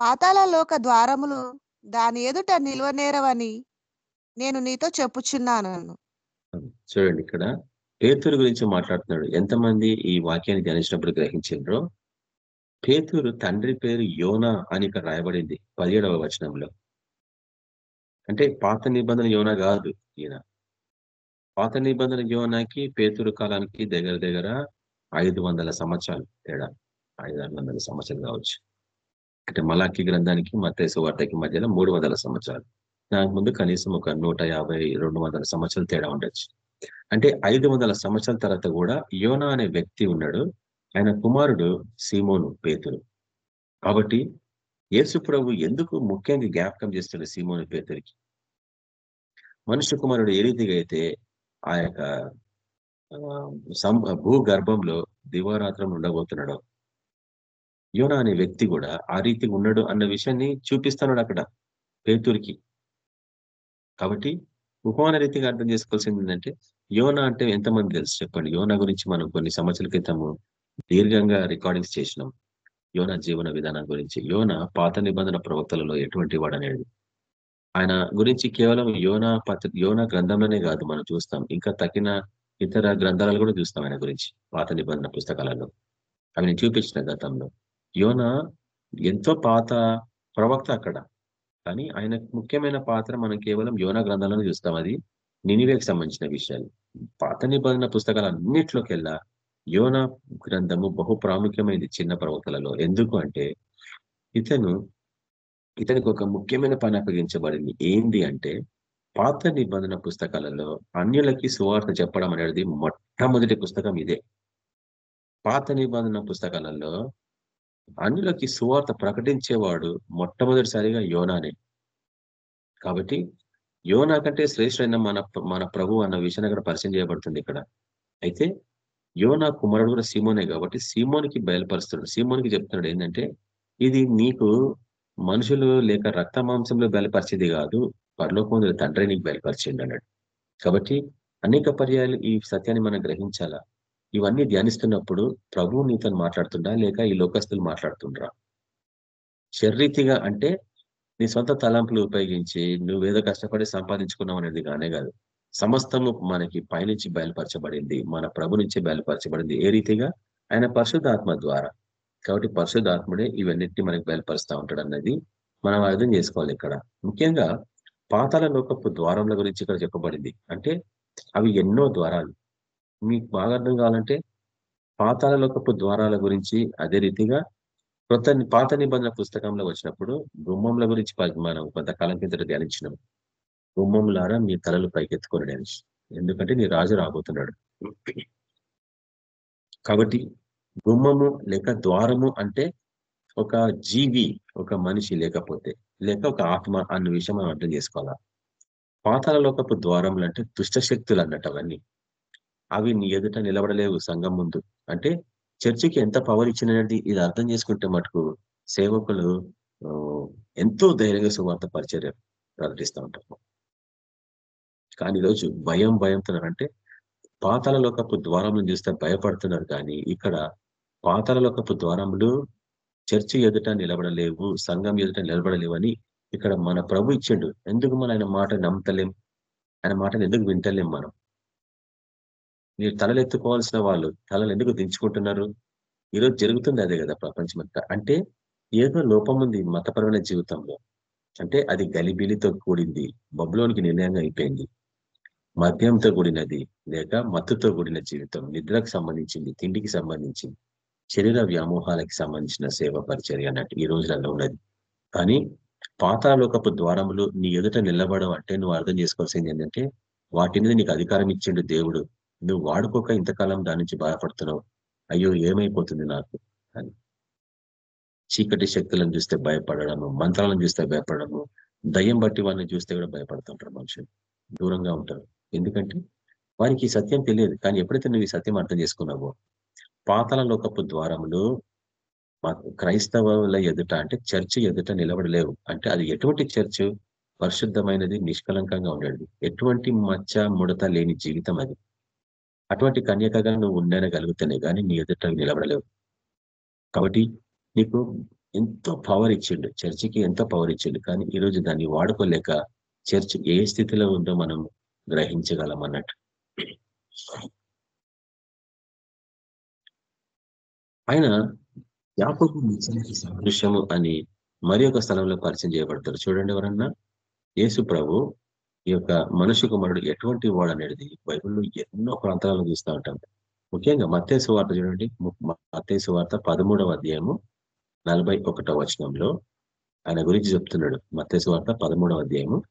పాతాళ లోక ద్వారములు దాని ఎదుట నిల్వనేరవని నేను నీతో చెప్పుచున్నాను. చూడండి ఇక్కడ. పేతురు గురించి మాట్లాడుతున్నాడు. ఎంతమంది ఈ వాక్యాన్ని ధ్యానించినప్పుడు గ్రహించిండ్రో? పేతురు తండ్రి పేరు యోనా అని ఇక్కడ రాయబడింది పదిహేడవ వచనంలో. అంటే పాత నిబంధన యోనా కాదు ఈయన. పాత నిబంధన యోనాకి పేతురు కాలానికి దగ్గర దగ్గర ఐదు వందల సంవత్సరాలు తేడా. ఐదు ఆరు వందల సంవత్సరాలు కావచ్చు. అంటే మలాఖీ గ్రంథానికి మత్తేసు వార్తకి మధ్యలో మూడు వందల సంవత్సరాలు. దానికి ముందు కనీసం ఒక నూట యాభై రెండు వందల సంవత్సరాలు తేడా ఉండొచ్చు. అంటే ఐదు వందల సంవత్సరాల తర్వాత కూడా యోనా అనే వ్యక్తి ఉన్నాడు. ఆయన కుమారుడు సీమోను పేతురు. కాబట్టి యేసు ప్రభు ఎందుకు ముఖ్యంగా జ్ఞాపకం చేస్తున్నాడు సీమోను పేతురికి? మనుష్య కుమారుడు ఏ రీతిగా అయితే ఆ యొక్క భూగర్భంలో దివారాత్రం ఉండబోతున్నాడు యోనా అనే వ్యక్తి కూడా ఆ రీతిగా ఉన్నాడు అన్న విషయాన్ని చూపిస్తున్నాడు అక్కడ పేతురికి. కాబట్టి ఉపమాన రీతిగా అర్థం చేసుకోవాల్సింది ఏంటంటే యోనా అంటే ఎంతమంది తెలుసు చెప్పండి? యోనా గురించి మనం కొన్ని సంవత్సరాల క్రితము దీర్ఘంగా రికార్డింగ్స్ చేసినాం. యోనా జీవన విధానం గురించి. యోన పాత నిబంధన ప్రవక్తలలో ఎటువంటి వాడనేది ఆయన గురించి కేవలం యోనా పత్ర యోనా గ్రంథంలోనే కాదు మనం చూస్తాం. ఇంకా తగిన ఇతర గ్రంథాలను కూడా చూస్తాం ఆయన గురించి పాత నిబంధన పుస్తకాలలో. అవి నేను చూపించిన గతంలో. యోన ఎంతో పాత ప్రవక్త అక్కడ. కానీ ఆయన ముఖ్యమైన పాత్ర మనం కేవలం యోన గ్రంథాలను చూస్తాం. అది నినివేకి సంబంధించిన విషయాలు. పాత నిబంధన పుస్తకాలు అన్నిట్లోకెల్లా యోన గ్రంథము బహు ప్రాముఖ్యమైనది చిన్న ప్రవక్తలలో ఎందుకు అంటే ఇతను ఇతనికి ఒక ముఖ్యమైన పని అప్పగించబడింది. ఏంది అంటే పాత నిబంధన పుస్తకాలలో అన్యులకి సువార్త చెప్పడం అనేది మొట్టమొదటి పుస్తకం ఇదే. పాత నిబంధన పుస్తకాలలో అన్యులకి సువార్త ప్రకటించేవాడు మొట్టమొదటిసారిగా యోనానే. కాబట్టి యోనా కంటే శ్రేష్ఠైన మన మన ప్రభు అన్న విషయాన్ని అక్కడ పరిచయం చేయబడుతుంది ఇక్కడ. అయితే యోనా కుమారుడు కూడా సీమోనే కాబట్టి సీమోనికి బయలుపరుస్తున్నాడు. సీమోనికి చెప్తున్నాడు ఏంటంటే ఇది నీకు మనుషులు లేక రక్త మాంసంలో బయలుపరిచేది కాదు పరలోకముందు తండ్రి నీకు బయలుపరిచింది అన్నాడు. కాబట్టి అనేక పర్యాలు ఈ సత్యాన్ని మనం గ్రహించాలా? ఇవన్నీ ధ్యానిస్తున్నప్పుడు ప్రభువు నీతో మాట్లాడుతుండా? లేక ఈ లోకస్తులు మాట్లాడుతుండ్రా? శరీరీతిగా అంటే నీ సొంత తలంపులు ఉపయోగించి నువ్వేదో కష్టపడి సంపాదించుకున్నావు అనేది కానే కాదు. సమస్తము మనకి పైనుంచి బయలుపరచబడింది. మన ప్రభు నుంచి బయలుపరచబడింది. ఏ రీతిగా? ఆయన పరిశుద్ధాత్మ ద్వారా. కాబట్టి పరిశుద్ధాత్ముడే ఇవన్నిటిని మనకి బయలుపరుస్తూ ఉంటాడు అన్నది మనం అర్థం చేసుకోవాలి ఇక్కడ. ముఖ్యంగా పాతాల లోకపు ద్వారంల గురించి ఇక్కడ చెప్పబడింది. అంటే అవి ఎన్నో ద్వారాలు. మీకు బాగా అర్థం కావాలంటే పాతాల లోకపు ద్వారాల గురించి అదే రీతిగా కొత్త పాత నిబంధన పుస్తకంలో వచ్చినప్పుడు గుమ్మంల గురించి మనం కొంతకాలం కింద ధ్యానించినాం. గుమ్మంలారా మీ తలలు పైకెత్తుకొని ధ్యానించి ఎందుకంటే నీ రాజు రాబోతున్నాడు. కాబట్టి గుమ్మము లేక ద్వారము అంటే ఒక జీవి ఒక మనిషి లేకపోతే లేక ఒక ఆత్మ అన్న విషయం మనం అర్థం చేసుకోవాలా? పాతాల లోకపు ద్వారములు అంటే దుష్ట శక్తులు అన్నట్టు అవన్నీ. అవి నీ ఎదుట నిలబడలేవు సంఘం ముందు. అంటే చర్చికి ఎంత పవర్ ఇచ్చినది ఇది అర్థం చేసుకుంటే మటుకు సేవకులు ఎంతో ధైర్యంగా సువార్త పరిచర్య ప్రకటిస్తూ ఉంటారు. కానీ ఈరోజు భయం భయంతున్నారు అంటే లోకపు ద్వారములను చూస్తే భయపడుతున్నారు కానీ ఇక్కడ పాతాలలోకపు ద్వారములు చర్చి ఎదుట నిలబడలేవు సంఘం ఎదుట నిలబడలేవు అని ఇక్కడ మన ప్రభు ఇచ్చిండు. ఎందుకు మన ఆయన మాట నమ్మతలేం? ఆయన మాటను ఎందుకు వింటలేం మనం? మీరు తలలెత్తుకోవాల్సిన వాళ్ళు తలలు ఎందుకు దించుకుంటున్నారు? ఈరోజు జరుగుతుంది అదే కదా ప్రపంచమంతా. అంటే ఏదో లోపం ఉంది మతపరమైన జీవితంలో. అంటే అది గలిబిలితో కూడింది బబులోనికి నిర్ణయంగా అయిపోయింది. మద్యంతో కూడినది లేక మత్తుతో కూడిన జీవితం నిద్రకు సంబంధించింది తిండికి సంబంధించింది శరీర వ్యామోహాలకి సంబంధించిన సేవ పరిచర్య అన్నట్టు ఈ రోజులలో ఉన్నది. కానీ పాతాలోకపు ద్వారములు నీ ఎదుట నిలబడం అంటే నువ్వు అర్థం చేసుకోవాల్సింది ఏంటంటే వాటి మీద నీకు అధికారం ఇచ్చిండు దేవుడు. నువ్వు వాడుకోక ఇంతకాలం దాని నుంచి బాధపడుతున్నావు. అయ్యో ఏమైపోతుంది నాకు? అని. చీకటి శక్తులను చూస్తే భయపడడము మంత్రాలను చూస్తే భయపడము దయ్యం బట్టి వాళ్ళని చూస్తే కూడా భయపడుతుంటారు మనుషులు. దూరంగా ఉంటారు. ఎందుకంటే వారికి ఈ సత్యం తెలియదు. కానీ ఎప్పుడైతే నువ్వు ఈ సత్యం అర్థం చేసుకున్నావో పాతల లోకపు ద్వారములు క్రైస్తవుల ఎదుట అంటే చర్చి ఎదుట నిలబడలేవు. అంటే అది ఎటువంటి చర్చ్? పరిశుద్ధమైనది నిష్కలంకంగా ఉండేది. ఎటువంటి మచ్చ ముడత లేని జీవితం అది. అటువంటి కన్యకగా నువ్వు ఉండనగలుగుతానే కానీ నీ ఎదుట నిలబడలేవు. కాబట్టి నీకు ఎంతో పవర్ ఇచ్చిండు చర్చికి ఎంతో పవర్ ఇచ్చిండు కానీ ఈరోజు దాన్ని వాడుకోలేక చర్చ్ ఏ స్థితిలో ఉందో మనం గ్రహించగలం అన్నట్టు. ఆయన యాకోబు సాదృశ్యము అని మరి ఒక స్థలంలో పరిచయం చేయబడతారు చూడండి ఎవరన్నా? యేసు ప్రభు ఈ యొక్క మనుష్య కుమారుడు ఎటువంటి వాడు అనేది బైబిల్లో ఎన్నో ప్రాంతాలలో చూస్తూ ఉంటాం. ముఖ్యంగా మత్తేసు వార్త చూడండి. మత్తేసు వార్త పదమూడవ అధ్యాయము నలభై ఒకటవ వచనంలో ఆయన గురించి చెప్తున్నాడు. మత్తేసు వార్త పదమూడవ అధ్యాయము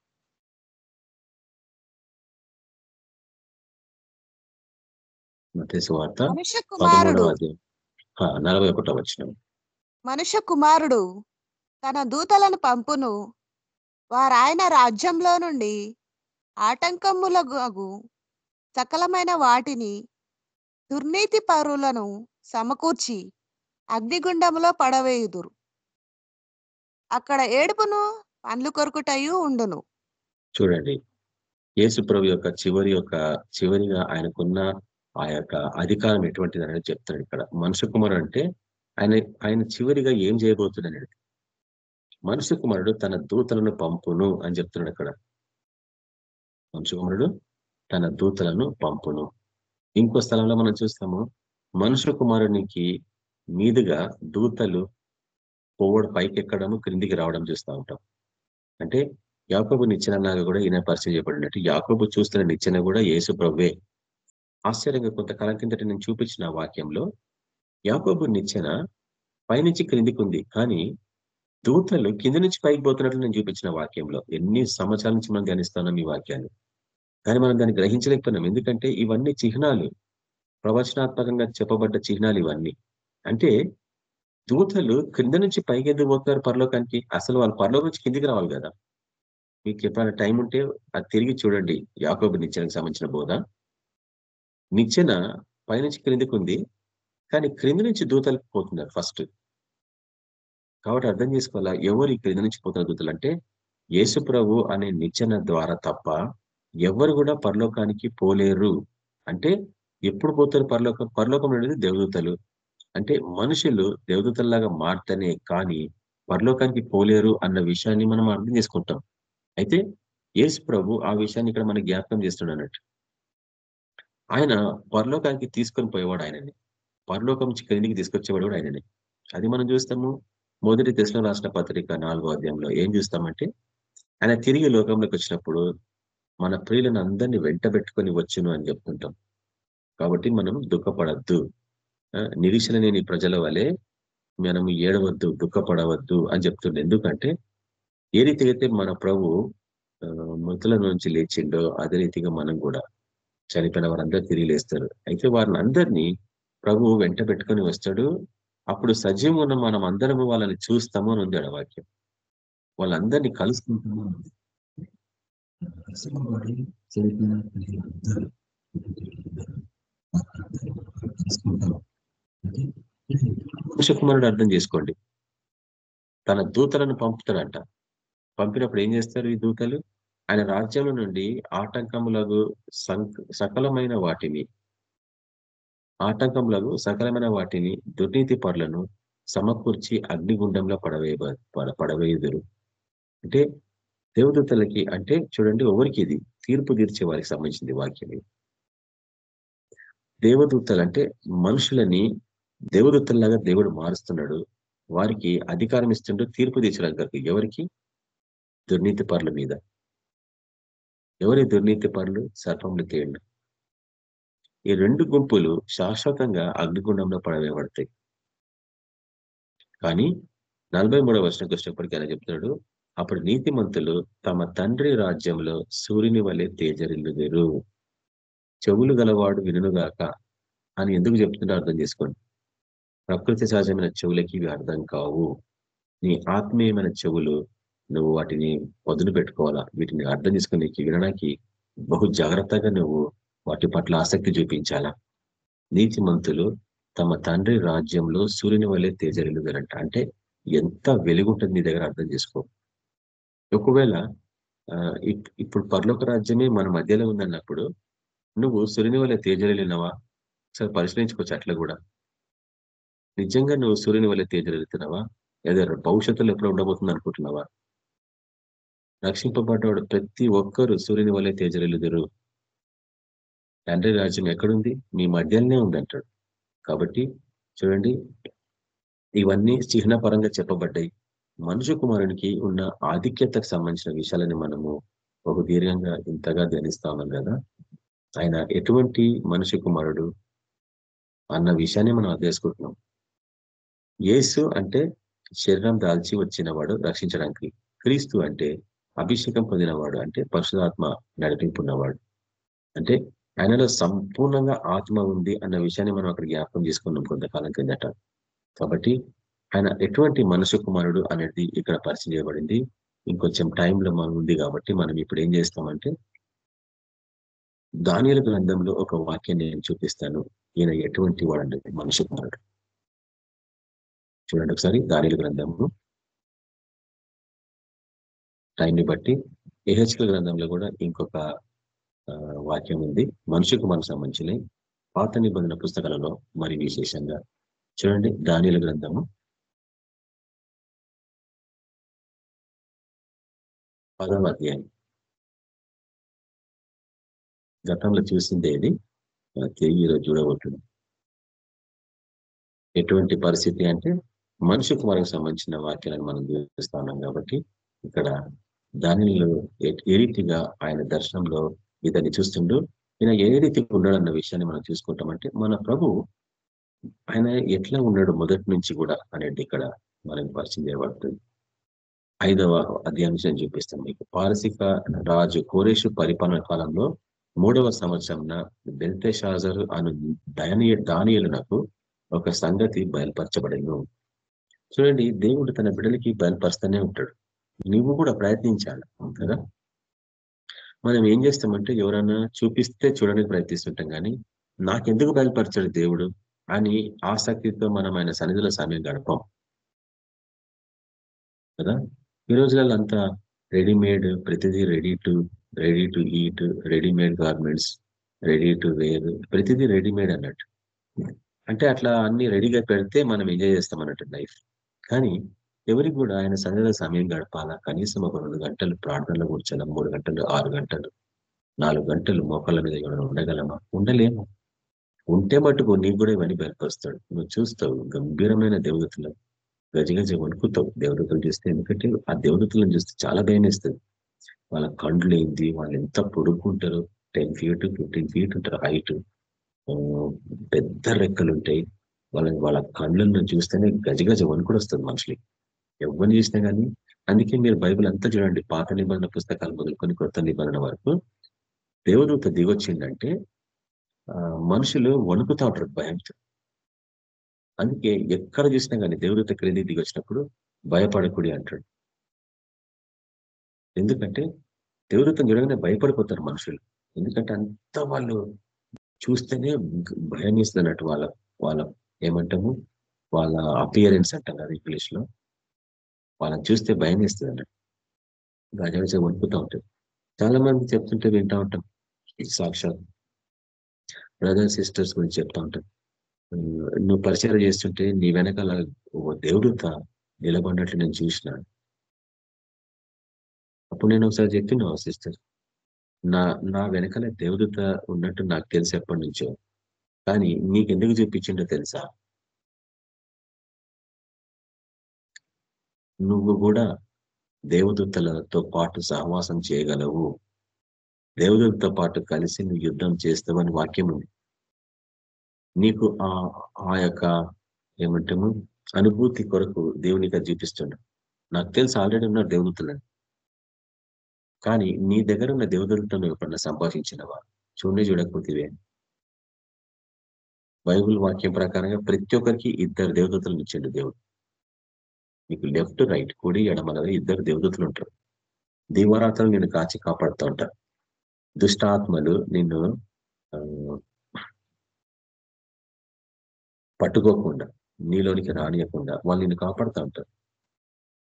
మత్తేసు వార్త పదమూడవ అధ్యాయం. నలభై ఒకటవ వచనం. మనుష్య కుమారుడు తన దూతలను పంపును. వారాయన రాజ్యంలో నుండి ఆటంకములగు సకలమైన వాటిని దుర్నీతి పరులను సమకూర్చి అగ్నిగుండములో పడవేయుదురు. అక్కడ ఏడుపును పండ్లు కొరుకుటయు ఉండును. చూడండి. యేసుప్రభు యొక్క చివరి యొక్క చివరిగా ఆయనకున్న ఆ యొక్క అధికారం ఎటువంటిది అనేది చెప్తాడు ఇక్కడ. మనుషు కుమారుడు అంటే ఆయన ఆయన చివరిగా ఏం చేయబోతున్నాడు అనేది కుమారుడు తన దూతలను పంపును అని చెప్తున్నాడు అక్కడ. మనుష్య తన దూతలను పంపును. ఇంకో స్థలంలో మనం చూస్తాము మనుష్య కుమారునికి మీదుగా దూతలు పోవడం పైకి ఎక్కడము క్రిందికి రావడం చూస్తూ ఉంటాం. అంటే యాకోబు నిచ్చెనలాగా కూడా ఈయన పరిచయం చేయబడినట్టు యాకోబు చూస్తున్న నిచ్చెన కూడా యేసు ప్రవ్వే ఆశ్చర్యంగా కొంతకాలం కిందట నేను చూపించిన వాక్యంలో యాకోబు నిచ్చెన పైనుంచి క్రిందికి ఉంది కానీ దూతలు కింద నుంచి పైకి పోతున్నట్లు నేను చూపించిన వాక్యంలో. ఎన్ని సంవత్సరాల నుంచి మనం ధ్యానిస్తున్నాం ఈ వాక్యాన్ని? కానీ మనం దాన్ని గ్రహించలేకపోయినాం. ఎందుకంటే ఇవన్నీ చిహ్నాలు. ప్రవచనాత్మకంగా చెప్పబడ్డ చిహ్నాలు ఇవన్నీ. అంటే దూతలు క్రింద నుంచి పైకి ఎందుకు పోతున్నారు పరలోకానికి? అసలు వాళ్ళు పరలోకం నుంచి కిందికి రావాలి కదా. మీకు ఎప్పుడైనా టైం ఉంటే అది తిరిగి చూడండి. యాకోబు నిచ్చెనకు సంబంధించిన బోధ. నిచ్చెన పైనుంచి క్రిందికి ఉంది. కానీ క్రింది నుంచి దూతలు పోతున్నారు ఫస్ట్. కాబట్టి అర్థం చేసుకోవాలా? ఎవరు క్రింద నుంచి పోతున్న దూతలు అంటే యేసు ప్రభు అనే నిచ్చెన ద్వారా తప్ప ఎవరు కూడా పరలోకానికి పోలేరు. అంటే ఎప్పుడు పోతారు పరలోకం? పరలోకం అనేది దేవదూతలు. అంటే మనుషులు దేవదూతల్లాగా మారుతనే కానీ పరలోకానికి పోలేరు అన్న విషయాన్ని మనం అర్థం చేసుకుంటాం. అయితే యేసు ప్రభు ఆ విషయాన్ని ఇక్కడ మనకి జ్ఞాపకం చేస్తున్నాడు అన్నట్టు. ఆయన పరలోకానికి తీసుకొని పోయేవాడు ఆయనని. పరలోకం నుంచి క్రిందికి తీసుకొచ్చేవాడు కూడా ఆయనని. అది మనం చూస్తాము. మొదటి దశలో రాసిన పత్రిక నాలుగో అధ్యాయంలో ఏం చూస్తామంటే ఆయన తిరిగి లోకంలోకి వచ్చినప్పుడు మన ప్రియులను అందరినీ వెంట పెట్టుకొని వచ్చును అని చెప్తుంటాం కాబట్టి మనం దుఃఖపడద్దు. నిరీక్షణ లేని ప్రజల వలె మనం ఏడవద్దు దుఃఖపడవద్దు అని చెప్తుండే. ఎందుకంటే ఏ రీతిగా అయితే మన ప్రభు మృతుల నుంచి లేచిండో అదే రీతిగా మనం కూడా చనిపోయిన వారందరూ తిరిగి లేస్తారు. అయితే వారిని అందరినీ ప్రభు వెంట పెట్టుకొని వస్తాడు. అప్పుడు సజీవం ఉన్న మనం అందరము వాళ్ళని చూస్తాము అని ఉంది వాక్యం. వాళ్ళందరినీ కలుసుకుంటాము కుమారుడు అర్థం చేసుకోండి. తన దూతలను పంపుతాడంట. పంపినప్పుడు ఏం చేస్తారు ఈ దూతలు? ఆయన రాజ్యంలో నుండి ఆటంకములకు సకలమైన వాటిని ఆటంకములకు సకలమైన వాటిని దుర్నీతి పరులను సమకూర్చి అగ్నిగుండంలో పడవే పడవేదురు అంటే దేవదూతలకి అంటే చూడండి ఎవరికి ఇది? తీర్పు తీర్చే వారికి సంబంధించింది వాక్యం దేవదూతలు అంటే మనుషులని దేవదూతల్లాగా దేవుడు మారుస్తున్నాడు. వారికి అధికారం ఇస్తుండో తీర్పు తీర్చడానికి ఎవరికి? దుర్నీతి పరుల మీద. ఎవరి దుర్నీతి పరులు సర్పములు తేండు. ఈ రెండు గుంపులు శాశ్వతంగా అగ్నిగుండంలో పడవేయబడతాయి. కానీ నలభై మూడవ వర్షం వచ్చినప్పటికీ ఆయన చెప్తున్నాడు అప్పుడు నీతిమంతులు తమ తండ్రి రాజ్యంలో సూర్యుని వలె తేజరిల్లుదరు. చెవులు గలవాడు వినుగాక అని ఎందుకు చెప్తుంటే అర్థం చేసుకోండి. ప్రకృతి సహజమైన చెవులకి ఇవి అర్థం కావు. నీ ఆత్మీయమైన చెవులు నువ్వు వాటిని పొదును పెట్టుకోవాలా వీటిని అర్థం చేసుకుని వినడానికి బహు జాగ్రత్తగా నువ్వు వాటి పట్ల ఆసక్తి చూపించాలా? నీతిమంతులు తమ తండ్రి రాజ్యంలో సూర్యుని వల్లే తేజరిల్లుదరంట. అంటే ఎంత వెలుగుంటుంది నీ దగ్గర అర్థం చేసుకో. ఒకవేళ ఆ, ఇప్- ఇప్పుడు పర్లోక రాజ్యమే మన మధ్యలో ఉందన్నప్పుడు నువ్వు సూర్యుని వల్ల తేజరిల్లినవా? సరే పరిశీలించుకోవచ్చు అట్లా కూడా. నిజంగా నువ్వు సూర్యుని వల్ల తేజరిల్లుతున్నావా? లేదా భవిష్యత్తులో ఎప్పుడు ఉండబోతుంది అనుకుంటున్నావా? రక్షింపబడ్డవాడు ప్రతి ఒక్కరు సూర్యుని వల్లే తేజరిల్లుదురు. తండ్రి రాజ్యం ఎక్కడుంది? మీ మధ్యలోనే ఉంది అంటాడు. కాబట్టి చూడండి ఇవన్నీ చిహ్నపరంగా చెప్పబడ్డాయి. మనుషు కుమారునికి ఉన్న ఆధిక్యతకు సంబంధించిన విషయాలని మనము ఒక దీర్ఘంగా ఇంతగా ధ్యానిస్తా ఉన్నాం కదా. ఆయన ఎటువంటి మనుషు కుమారుడు అన్న విషయాన్ని మనం అర్థేసుకుంటున్నాం యేసు అంటే శరీరం దాల్చి వచ్చినవాడు రక్షించడానికి. క్రీస్తు అంటే అభిషేకం పొందినవాడు అంటే పరిశుధాత్మ నడిపింపున్నవాడు. అంటే ఆయనలో సంపూర్ణంగా ఆత్మ ఉంది అన్న విషయాన్ని మనం అక్కడ జ్ఞాపకం చేసుకున్నాం కొంతకాలం కిందట. కాబట్టి ఆయన ఎటువంటి మనుషు కుమారుడు అనేది ఇక్కడ పరిచయం చేయబడింది. ఇంకొంచెం టైంలో మనం ఉంది కాబట్టి మనం ఇప్పుడు ఏం చేస్తామంటే దానిల గ్రంథంలో ఒక వాక్యాన్ని నేను చూపిస్తాను. ఈయన ఎటువంటి వాడు మనుషు కుమారుడు. చూడండి ఒకసారి దానిల గ్రంథము. టైంని బట్టి ఏహెచ్కల్ గ్రంథంలో కూడా ఇంకొక వాక్యం ఉంది. మనుష్య మనకు సంబంధించిన పాత నిబంధన పుస్తకాలలో మరి విశేషంగా చూడండి దానిల గ్రంథము. పదవ అధ్యాయం. గతంలో చూసిందే ఇది. తిరిగి ఈరోజు చూడబోతుంది ఎటువంటి పరిస్థితి అంటే మనుషు కుమారునికి సంబంధించిన వాక్యాలను మనం చూపిస్తా ఉన్నాం కాబట్టి ఇక్కడ దానిలో ఏ రీతిగా ఆయన దర్శనంలో ఇతన్ని చూస్తుండు. ఈయన ఏ రీతికి ఉన్నాడు అన్న విషయాన్ని మనం చూసుకుంటామంటే మన ప్రభు ఆయన ఎట్లా ఉన్నాడు మొదటి నుంచి కూడా అనేది ఇక్కడ మనకి పరిచయం చేయబడుతుంది. ఐదవ అధ్యాయం చూపిస్తాం మీకు. పారసిక రాజు కోరేషు పరిపాలన కాలంలో మూడవ సంవత్సరంన బెల్తెషాజరు అను దానియ దానియలునకు ఒక సంగతి బయలుపరచబడను చూడండి దేవుడు తన బిడ్డలకి బయలుపరుస్తూనే ఉంటాడు. నువ్వు కూడా ప్రయత్నించాలి కదా? మనం ఏం చేస్తామంటే ఎవరైనా చూపిస్తే చూడడానికి ప్రయత్నిస్తుంటాం కానీ నాకెందుకు బయలుపరచాడు దేవుడు అని ఆసక్తితో మనం ఆయన సన్నిధిలో సమయం గడపం. కదా? ఈ రోజులలో అంతా రెడీమేడ్ ప్రతిదీ ready to ready to eat readymade garments ready to wear ప్రతిదీ రెడీమేడ్ అన్నట్టు. అంటే అట్లా అన్ని రెడీగా పెడితే మనం ఎంజాయ్ చేస్తాం అన్నట్టు లైఫ్. కానీ ఎవరికి కూడా ఆయన సన్నిధిలో సమయం గడపాలా? కనీసం ఒక రెండు గంటలు ప్రార్థనలో కూర్చోాలా మూడు గంటలు? ఆరు గంటలు? నాలుగు గంటలు మోకాళ్ళ మీద ఎవరైనా ఉండగలమా? ఉండలేము. ఉంటే మటుకు నీకు కూడా ఇవన్నీ బయటకొస్తాడు నువ్వు చూస్తావు గంభీరమైన దేవదతులు గజగజ వణుకుతావు. దేవదతులు చూస్తే ఎందుకంటే ఆ దేవదతులను చూస్తే చాలా భయం వేస్తుంది. వాళ్ళ కండ్లు ఏంది? వాళ్ళు ఎంత పొడుక్కుంటారు? టెన్ ఫీట్ ఫిఫ్టీన్ ఫీట్ ఉంటారు హైట్. పెద్ద రెక్కలు ఉంటాయి వాళ్ళ వాళ్ళ కళ్ళను చూస్తేనే గజగజ వణుకుడు వస్తుంది మనుషులకి. ఎవరిని చూసినా కానీ అందుకే మీరు బైబిల్ అంతా చూడండి. పాత నిబంధన పుస్తకాలు మొదలుకొని కొత్త నిబంధన వరకు. దేవదూత దిగొచ్చిందంటే మనుషులు వణుకుతా ఉంటారు భయంతో. అందుకే ఎక్కడ చూసినా కానీ దేవదూత క్రిందికి దిగొచ్చినప్పుడు భయపడకుడి అంటాడు. ఎందుకంటే దేవదూతం చూడగానే భయపడిపోతారు మనుషులు. ఎందుకంటే అంత వాళ్ళు చూస్తేనే భయం వేస్తుంది అన్నట్టు వాళ్ళ వాళ్ళ ఏమంటాము? వాళ్ళ అపియరెన్స్ అంటాం కదా ఇంగ్లీష్లో. వాళ్ళని చూస్తే భయం వేస్తుంది అన్నట్టు గజగజ వణుకుతూ ఉంటుంది చాలా మంది చెప్తుంటే వింటూ ఉంటాం. సాక్షాత్ బ్రదర్ సిస్టర్స్ గురించి చెప్తా ఉంటాం. నువ్వు పరిచయం చేస్తుంటే నీ వెనకాల ఓ దేవుడుత నిలబడినట్లు నేను చూసిన. అప్పుడు నేను ఒకసారి చెప్పిన సిస్టర్ నా నా వెనకాల దేవుడుత ఉన్నట్టు నాకు తెలిసి ఎప్పటి నుంచో. కానీ నీకెందుకు చూపించిండో తెలుసా? నువ్వు కూడా దేవదూతలతో పాటు సహవాసం చేయగలవు. దేవదూతతో పాటు కలిసి నువ్వు యుద్ధం చేస్తావని వాక్యం ఉంది. నీకు ఆ ఆ యొక్క ఏమంటాము అనుభూతి కొరకు దేవునిగా అది చూపిస్తుండ నాకు తెలుసు ఆల్రెడీ ఉన్న దేవదూతలని కానీ నీ దగ్గర ఉన్న దేవదూతలతో నువ్వు ఎప్పుడన్నా సంభాషించినవా? చూడండి చూడకపోతే బైబుల్ వాక్యం ప్రకారంగా ప్రతి ఒక్కరికి ఇద్దరు దేవదూతలను ఇచ్చిండు దేవుడు. నీకు లెఫ్ట్ రైట్ కుడి ఎడమల ఇద్దరు దేవదూతలు ఉంటారు. దీవారాత్రులు నేను కాచి కాపాడుతూ ఉంటారు. దుష్టాత్మలు నిన్ను ఆ, పట్టుకోకుండా నీలోనికి రానియకుండా వాళ్ళు నిన్ను కాపాడుతూ ఉంటారు.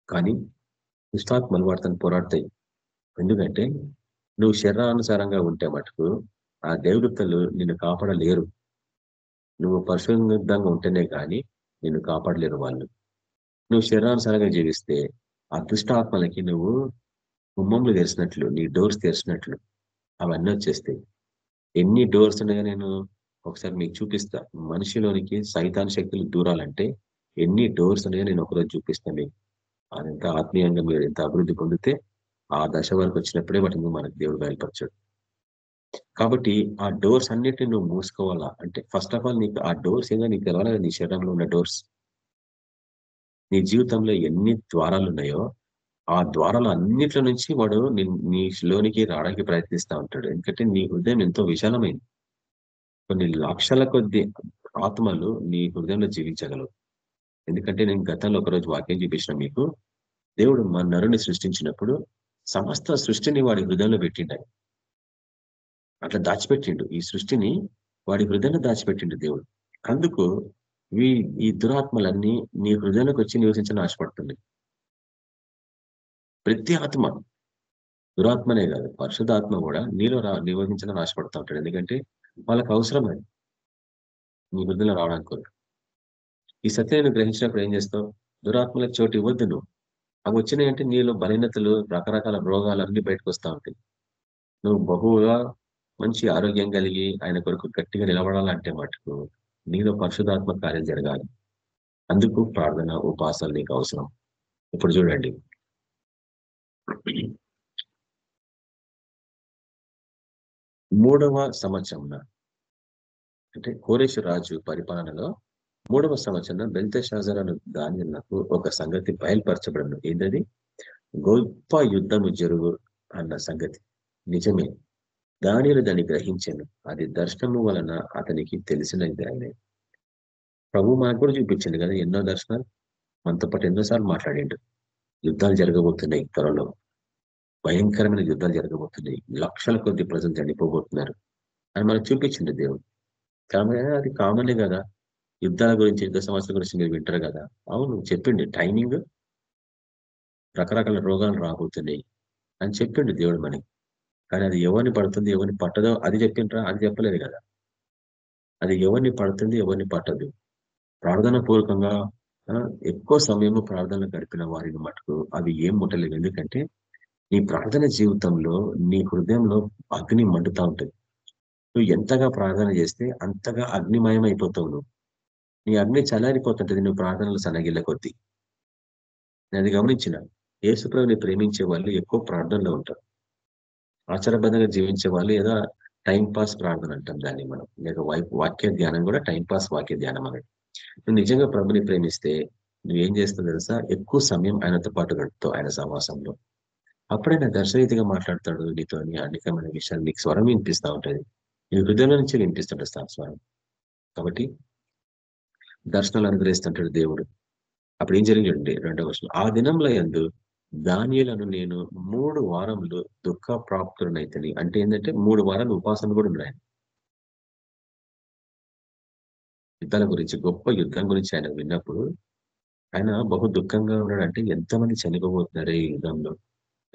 కానీ దుష్టాత్మలు వాడతాను పోరాడతాయి ఎందుకంటే నువ్వు శరీరానుసారంగా ఉంటే మటుకు ఆ దేవదత్తలు నిన్ను కాపాడలేరు. నువ్వు పరిశుద్ధంగా ఉంటేనే కానీ నిన్ను కాపాడలేరు వాళ్ళు. నువ్వు శరీరానుసారంగా జీవిస్తే అదృష్టాత్మలకి నువ్వు కుమ్మములు తెరిచినట్లు నీ డోర్స్ తెరిచినట్లు అవన్నీ వచ్చేస్తాయి. ఎన్ని డోర్స్ ఉన్నాయో నేను ఒకసారి మీకు చూపిస్తా. మనిషిలోనికి సైతాన్ శక్తులు దూరాలంటే ఎన్ని డోర్స్ ఉన్నాయో నేను ఒకరోజు చూపిస్తాను మీకు. అదంత ఆత్మీయంగా మీరు ఎంత అభివృద్ధి పొందితే ఆ దశ వరకు వచ్చినప్పుడే వాటిని మనకు దేవుడు బయలుపరచాడు. కాబట్టి ఆ డోర్స్ అన్నిటిని నువ్వు మూసుకోవాలా? అంటే ఫస్ట్ ఆఫ్ ఆల్ నీకు ఆ డోర్స్ ఏదో నీకు తెలవాలి నీ శరీరంలో ఉన్న డోర్స్ నీ జీవితంలో ఎన్ని ద్వారాలు ఉన్నాయో ఆ ద్వారాలు అన్నిట్లో నుంచి వాడు నీ లోనికి రావడానికి ప్రయత్నిస్తూ ఉంటాడు. ఎందుకంటే నీ హృదయం ఎంతో విశాలమైంది. కొన్ని లక్షల కొద్ది ఆత్మలు నీ హృదయంలో జీవించగలవు. ఎందుకంటే నేను గతంలో ఒకరోజు వాక్యం చూపించిన మీకు. దేవుడు మా నరుని సృష్టించినప్పుడు సమస్త సృష్టిని వాడి హృదయంలో పెట్టిండు అట్లా దాచిపెట్టిండు. ఈ సృష్టిని వాడి హృదయంలో దాచిపెట్టిండు దేవుడు. అందుకు ఈ ఈ దురాత్మలన్నీ నీ హృదయంలోకి వచ్చి నివసించని ఆశపడుతుంది. ప్రతి ఆత్మ దురాత్మనే కాదు పరిశుధాత్మ కూడా నీలో రా నివసించాలని ఆశపడుతూ ఉంటాడు. ఎందుకంటే వాళ్ళకి అవసరం అది నీ హృదయంలో రావడానికి ఈ సత్యాన్ని గ్రహించినప్పుడు ఏం చేస్తావు? దురాత్మలకు చోటు ఇవ్వద్దు నువ్వు. అవి వచ్చినాయంటే నీలో బలహీనతలు రకరకాల రోగాలు అన్ని బయటకు వస్తూ ఉంటాయి. నువ్వు బహుగా మంచి ఆరోగ్యం కలిగి ఆయన కొరకు గట్టిగా నిలబడాలంటే మటుకు నీలో పరిశుధాత్మ కార్యం జరగాలి. అందుకు ప్రార్థన ఉపాసన నీకు అవసరం. ఇప్పుడు చూడండి. మూడవ సంవత్సరం అంటే కోరేశ్వర రాజు పరిపాలనలో మూడవ సంవత్సరం దాని దానిలకు ఒక సంగతి బయలుపరచబడను ఏంటది? గొప్ప యుద్ధము జరుగు అన్న సంగతి. నిజమే. దానిలో దాన్ని గ్రహించాను. అది దర్శనము వలన అతనికి తెలిసినది ఆయన ప్రభు మనకు కూడా చూపించింది కదా ఎన్నో దర్శనాలు మనతో పాటు ఎన్నోసార్లు మాట్లాడిండు. యుద్ధాలు జరగబోతున్నాయి త్వరలో. భయంకరమైన యుద్ధాలు జరగబోతున్నాయి. లక్షల కొద్ది ప్రజలు చనిపోబోతున్నారు అని మనకు చూపించింది దేవుడు. కాబట్టి అది కామనే కదా. యుద్ధాల గురించి యుద్ధ సమస్యల గురించి మీరు వింటారు కదా. అవును చెప్పిండు టైమింగ్ రకరకాల రోగాలు రాబోతున్నాయి అని చెప్పిండు దేవుడు మనకి. కానీ అది ఎవరిని పడుతుంది ఎవరిని పట్టదో అది చెప్పిండ్రా అది చెప్పలేదు కదా. అది ఎవరిని పడుతుంది ఎవరిని పట్టదు. ప్రార్థన పూర్వకంగా ఎక్కువ సమయము ప్రార్థన గడిపిన వారిని మటుకు అవి ఏం ముట్టలేదు. ఎందుకంటే నీ ప్రార్థన జీవితంలో నీ హృదయంలో అగ్ని మండుతా ఉంటుంది. నువ్వు ఎంతగా ప్రార్థన చేస్తే అంతగా అగ్నిమయం అయిపోతావు నువ్వు. నీ అగ్ని చల్లారిపోతుంటది నువ్వు ప్రార్థనలు సన్నగిల్ల కొద్దీ. నేను అది గమనించిన. యేసుప్రభుని ప్రేమించే వాళ్ళు ఎక్కువ ప్రార్థనలో ఉంటారు. ఆచారబద్ధంగా జీవించే వాళ్ళు ఏదో టైం పాస్ ప్రార్థన అంటాం దాన్ని మనం. లేక వాక్య ధ్యానం కూడా టైం పాస్ వాక్య ధ్యానం అనేది నువ్వు నిజంగా ప్రభుని ప్రేమిస్తే నువ్వేం చేస్తావు తెలుసా? ఎక్కువ సమయం ఆయనతో పాటు గడుపుతావు ఆయన సమాసంలో అప్పుడైన దర్శరీతిగా మాట్లాడతాడు నీతో అనేకమైన విషయాలు నీకు స్వరం వినిపిస్తూ ఉంటుంది. నీ హృదయం నుంచి వినిపిస్తుంటాడు స్వరం. కాబట్టి దర్శనాలు అనుగ్రహిస్తుంటాడు దేవుడు. అప్పుడు ఏం జరిగింది రెండవ వర్షం ఆ దినంలో ఎందు ధాన్యులను నేను మూడు వారములు దుఃఖ ప్రాప్తులనైతని అంటే ఏంటంటే మూడు వారాలు ఉపాసన కూడా ఉన్నాయి యుద్ధాల గురించి గొప్ప యుద్ధం గురించి ఆయన విన్నప్పుడు ఆయన బహు దుఃఖంగా ఉన్నాడు. అంటే ఎంతమంది చనిపోబోతున్నారే ఈ యుద్ధంలో?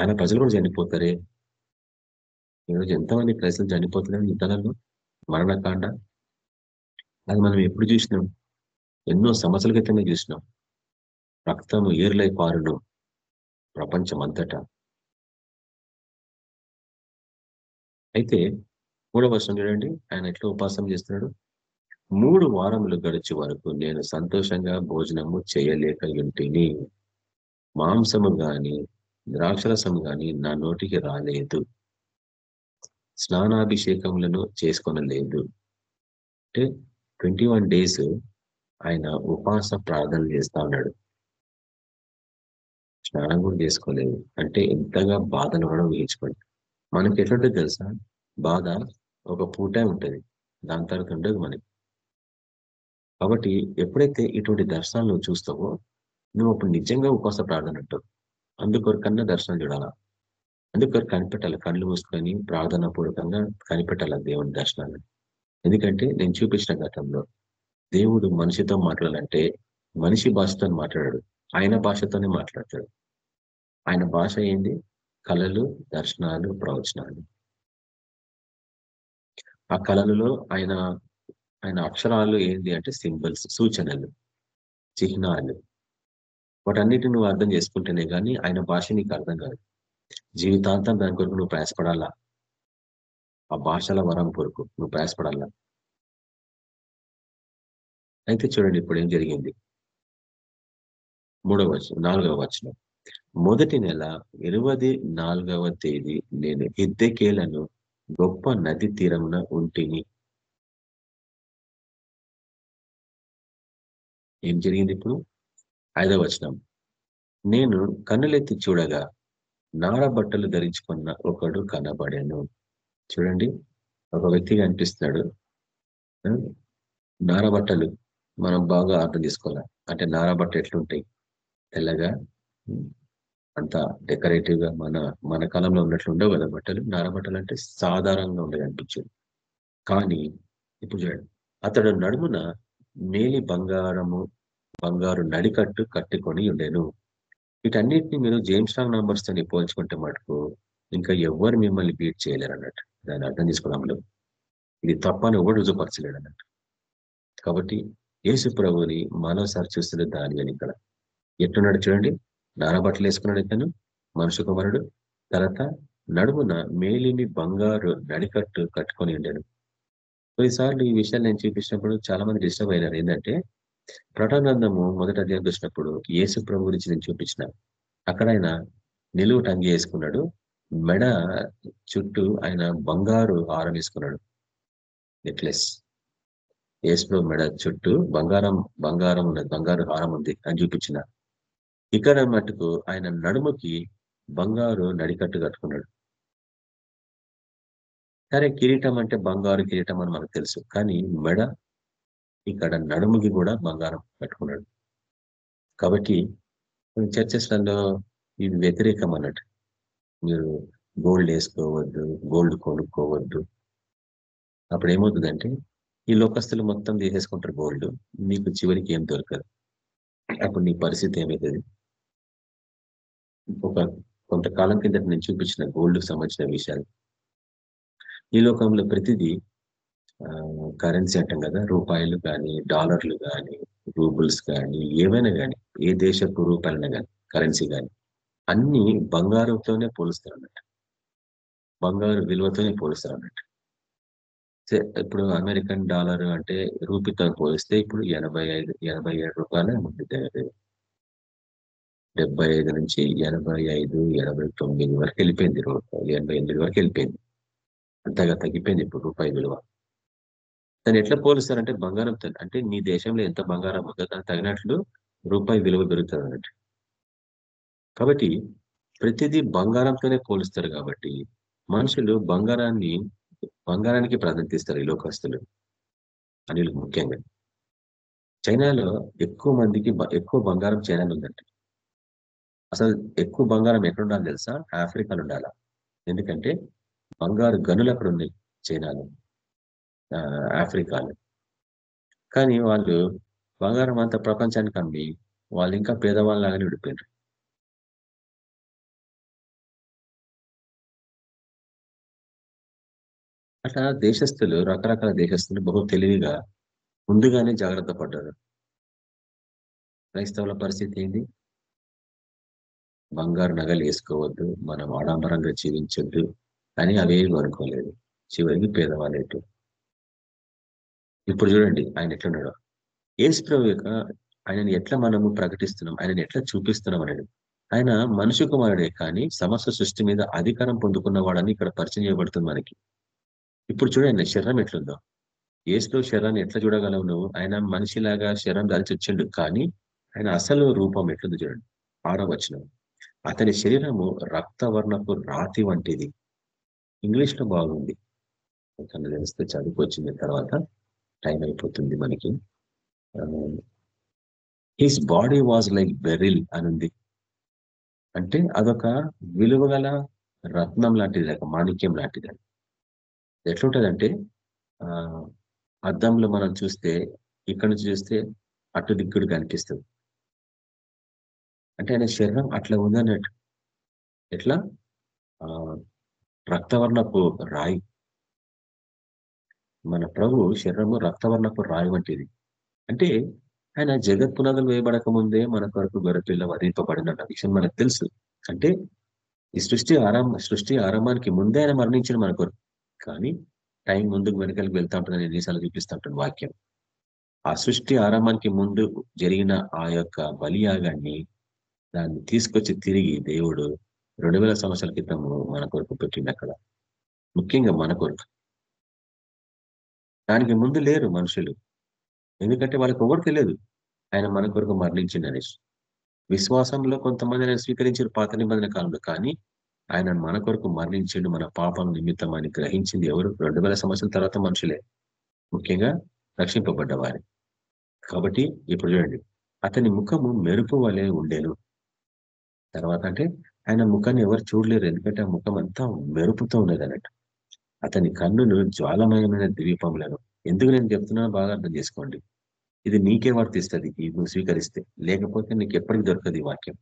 ఆయన ప్రజలు కూడా చనిపోతారే? ఈరోజు ఎంతమంది ప్రజలు చనిపోతున్నారు యుద్ధాలలో? మరణకాండ? అది మనం ఎప్పుడు చూసినాం? ఎన్నో సంవత్సరాల క్రితమే చూసినాం. రక్తము ఏర్లై పారును. ప్రపంచం అయితే మూడవ వర్షం చూడండి ఆయన ఎట్లా ఉపాసం చేస్తున్నాడు? మూడు వారములు గడిచే వరకు నేను సంతోషంగా భోజనము చేయలేక ఉంటిని. మాంసము గాని ద్రాక్షరసము గాని నా నోటికి రాలేదు. స్నానాభిషేకములను చేసుకొనలేదు. అంటే ట్వంటీ వన్ డేస్ ఆయన ఉపాస ప్రార్థన చేస్తా ఉన్నాడు. స్నానం కూడా చేసుకోలేదు అంటే ఎంతగా బాధను కూడా ఊహించుకోండి. మనకి ఎట్లుంటుంది తెలుసా? బాధ ఒక పూటే ఉంటుంది. దాని తర్వాత ఉండదు మనకి. కాబట్టి ఎప్పుడైతే ఇటువంటి దర్శనాలు నువ్వు చూస్తావో నువ్వు అప్పుడు నిజంగా ఉపవాస ప్రార్థన అంటావు. అందుకొరకన్నా దర్శనం చూడాలా? అందుకొరకు కనిపెట్టాలి. కళ్ళు మూసుకొని ప్రార్థన పూర్వకంగా కనిపెట్టాలి దేవుని దర్శనాన్ని? ఎందుకంటే నేను చూపించిన గతంలో దేవుడు మనిషితో మాట్లాడాలంటే మనిషి భాషతో మాట్లాడాడు. ఆయన భాషతోనే మాట్లాడతాడు. ఆయన భాష ఏంది కళలు దర్శనాలు ప్రవచనాలు. ఆ కళలలో ఆయన ఆయన అక్షరాలు ఏంది అంటే సింబల్స్ సూచనలు చిహ్నాలు. వాటన్నిటిని నువ్వు అర్థం చేసుకుంటేనే కానీ ఆయన భాష నీకు అర్థం కాదు. జీవితాంతం దాని కొరకు నువ్వు ప్రయాసపడాలా? ఆ భాషల వరం కొరకు నువ్వు ప్రయాసపడాలా? అయితే చూడండి ఇప్పుడు ఏం జరిగింది. మూడవ వచనం నాలుగవ వచనం. మొదటి నెల ఇరవై నాలుగవ తేదీ నేను హిద్దెకేలను గొప్ప నది తీరమున ఉంటిని. ఏం జరిగింది ఇప్పుడు? ఐదవ వచనం. నేను కన్నులెత్తి చూడగా నార బట్టలు ధరించుకున్న ఒకడు కనబడాను. చూడండి ఒక వ్యక్తి కనిపిస్తున్నాడు. నార బట్టలు మనం బాగా అర్థం చేసుకోవాలి? అంటే నార బట్ట ఎట్లుంటాయి? తెల్లగా? అంత డెకరేటివ్గా మన మన కాలంలో ఉన్నట్లు ఉండవు కదా బట్టలు. నార బట్టలు అంటే సాధారణంగా ఉండేది అనిపించింది. కానీ ఇప్పుడు చూడండి అతడు నడుమున మేలి బంగారము బంగారు నడికట్టు కట్టుకొని ఉండేను. వీటన్నిటిని మీరు జేమ్స్ రాంగ్ నంబర్స్తో పోల్చుకుంటే మటుకు ఇంకా ఎవరు మిమ్మల్ని బీట్ చేయలేరు అన్నట్టు. దాన్ని అర్థం చేసుకోవడంలో ఇది తప్పని ఎవరు రుజుపరచలేడు అన్నట్టు. కాబట్టి యేసు ప్రభుని మరోసారి చూస్తున్న దాని అని ఇక్కడ ఎట్టున్నాడు చూడండి? నానబట్టలు వేసుకున్నాడు ఇతను. మనుషు కుమారుడు. తర్వాత నడుమున మేలిమి బంగారు నడికట్టు కట్టుకొని ఉండాడు. కొన్నిసార్లు ఈ విషయాలు నేను చూపించినప్పుడు చాలా మంది డిస్టర్బ్ అయినారు. ఏంటంటే ప్రటనందము మొదట అధ్యాయం చూసినప్పుడు యేసు ప్రభు గురించి నేను చూపించిన. అక్కడ ఆయన నిలువు టంగి వేసుకున్నాడు. మెడ చుట్టూ ఆయన బంగారు హారం వేసుకున్నాడు. నెక్లెస్. యేసు మెడ చుట్టూ బంగారం బంగారం ఉన్నది బంగారు హారం ఉంది అని చూపించిన. ఇక్కడ మటుకు ఆయన నడుముకి బంగారు నడికట్టు కట్టుకున్నాడు. సరే కిరీటం అంటే బంగారు కిరీటం అని మనకు తెలుసు. కానీ మెడ ఇక్కడ నడుముకి కూడా బంగారం కట్టుకున్నాడు. కాబట్టి చర్చెస్లలో ఇది వ్యతిరేకం అన్నట్టు. మీరు గోల్డ్ వేసుకోవద్దు గోల్డ్ కొనుక్కోవద్దు. అప్పుడు ఏమవుతుందంటే ఈ లోకస్తులు మొత్తం తీసేసుకుంటారు గోల్డ్. మీకు చివరికి ఏం దొరకదు. అప్పుడు నీ పరిస్థితి ఏమవుతుంది? ఒక కొంతకాలం కిందట నేను చూపించిన గోల్డ్కి సంబంధించిన విషయాలు. ఈ లోకంలో ప్రతిదీ కరెన్సీ అంటాం కదా రూపాయలు కానీ డాలర్లు కానీ రూబుల్స్ కానీ ఏవైనా కానీ ఏ దేశపు రూపాయలైనా కానీ కరెన్సీ కానీ అన్ని బంగారంతోనే పోలుస్తారు అన్నట్టు బంగారు విలువతోనే పోలుస్తారు అన్నట్టు ఇప్పుడు అమెరికన్ డాలర్ అంటే రూపీతో పోలిస్తే ఇప్పుడు ఎనభై ఐదు ఎనభై ఏడు రూపాయలే ఉంది డెబ్బై ఐదు నుంచి ఎనభై ఐదు ఎనభై తొమ్మిది వరకు వెళ్ళిపోయింది ఎనభై ఎనిమిది వరకు వెళ్ళిపోయింది. అంతగా తగ్గిపోయింది ఇప్పుడు రూపాయి విలువ. దాన్ని ఎట్లా పోలుస్తారంటే బంగారంతో అంటే నీ దేశంలో ఎంత బంగారం ఉందో దానికి తగినట్లు రూపాయి విలువ పెరుగుతుంది అన్నట్టు కాబట్టి ప్రతిదీ బంగారంతోనే పోలుస్తారు కాబట్టి మనుషులు బంగారాన్ని బంగారానికి ప్రాధాన్యత ఇస్తారు ఈ లోకస్తులు. అనిలు ముఖ్యంగా. చైనాలో ఎక్కువ మందికి ఎక్కువ బంగారం చైనాలో ఉందండి అసలు ఎక్కువ బంగారం ఎక్కడుండాలి తెలుసా? ఆఫ్రికాలో ఉండాలా ఎందుకంటే బంగారు గనులు అక్కడ ఉన్నాయి చైనాలో ఆఫ్రికాలో. కానీ వాళ్ళు బంగారం అంతా ప్రపంచానికి అమ్మి వాళ్ళు ఇంకా పేదవాళ్ళలాగానే విడిపోయినారు. అట్లా దేశస్తులు రకరకాల దేశస్తులు బహు తెలివిగా ముందుగానే జాగ్రత్త పడ్డారు. క్రైస్తవుల పరిస్థితి ఏంటి? బంగారు నగలు వేసుకోవద్దు మనం ఆడంబరంగా జీవించొద్దు అని అవేమి అనుకోలేదు. చివరికి పేదవాళ్ళు ఇప్పుడు చూడండి ఆయన ఎట్లున్నాడు ఏసు ప్రభు యొక్క ఆయనని ఎట్లా మనము ప్రకటిస్తున్నాం ఆయనని ఎట్లా చూపిస్తున్నాం అనేది. ఆయన మనుషు కుమారుడే కానీ సమస్త సృష్టి మీద అధికారం పొందుకున్నవాడని ఇక్కడ పరిచయం చేయబడుతుంది మనకి. ఇప్పుడు చూడండి శరీరం ఎట్లుందో. ఏసులో శరీరాన్ని ఎట్లా చూడగలవు నువ్వు? ఆయన మనిషిలాగా శరీరం దాల్చి వచ్చిండు కానీ ఆయన అసలు రూపం ఎట్లుంది చూడండి. ఆడవచ్చినావు అతని శరీరము రక్తవర్ణపు రాతి వంటిది. ఇంగ్లీష్లో బాగుంది. తను తెలిస్తే చదువుకొచ్చిన తర్వాత టైం అయిపోతుంది మనకి. His body was like beryl అని ఉంది అంటే అదొక విలువగల రత్నం లాంటిది లేక మాణిక్యం లాంటిది అని ఆ అద్దంలో మనం చూస్తే ఇక్కడ నుంచి చూస్తే అటు దిక్కుడు కనిపిస్తుంది. అంటే ఆయన శరీరం అట్లా ఉందన్నట్టు ఎట్లా? ఆ రక్తవర్ణపు రాయి. మన ప్రభు శరీరము రక్తవర్ణపు రాయి వంటిది. అంటే ఆయన జగత్ పునాదులు వేయబడక ముందే మన కొరకు గొర్రెపిల్ల వధింపబడిన విషయం మనకు తెలుసు. అంటే ఈ సృష్టి ఆరంభ సృష్టి ఆరంభానికి ముందే ఆయన మరణించిన మన కొరకు. కానీ టైం ముందుకు వెనకలికి వెళ్తా ఉంటుందని దేశాలు చూపిస్తూ ఉంటుంది వాక్యం. ఆ సృష్టి ఆరంభానికి ముందు జరిగిన ఆ యొక్క బలియాగాన్ని దాన్ని తీసుకొచ్చి తిరిగి దేవుడు రెండు వేల సంవత్సరాల క్రితం మన కొరకు పెట్టింది అక్కడ. ముఖ్యంగా మన కొరకు. దానికి ముందు లేరు మనుషులు. ఎందుకంటే వాళ్ళకి ఎవరు తెలియదు ఆయన మన కొరకు మరణించింది అనేసి. విశ్వాసంలో కొంతమంది ఆయన స్వీకరించారు పాత నిబంధన కాలంలో కానీ ఆయన మన కొరకు మరణించిండు మన పాపం నిమిత్తం అని గ్రహించింది ఎవరు? రెండు వేల సంవత్సరాల తర్వాత మనుషులే. ముఖ్యంగా రక్షింపబడ్డవారి. కాబట్టి ఇప్పుడు చూడండి అతని ముఖము మెరుపు వలె ఉండేను. తర్వాత అంటే ఆయన ముఖాన్ని ఎవరు చూడలేరు. ఎందుకంటే ఆ ముఖం అంతా మెరుపుతో ఉన్నది అన్నట్టు అతని కన్నులు జ్వాలమయమైన ద్వీపములను. ఎందుకు నేను చెప్తున్నా బాగా అర్థం చేసుకోండి. ఇది నీకే వర్తిస్తుంది. ఈ నువ్వు స్వీకరిస్తే. లేకపోతే నీకు ఎప్పటికి దొరకదు ఈ వాక్యం.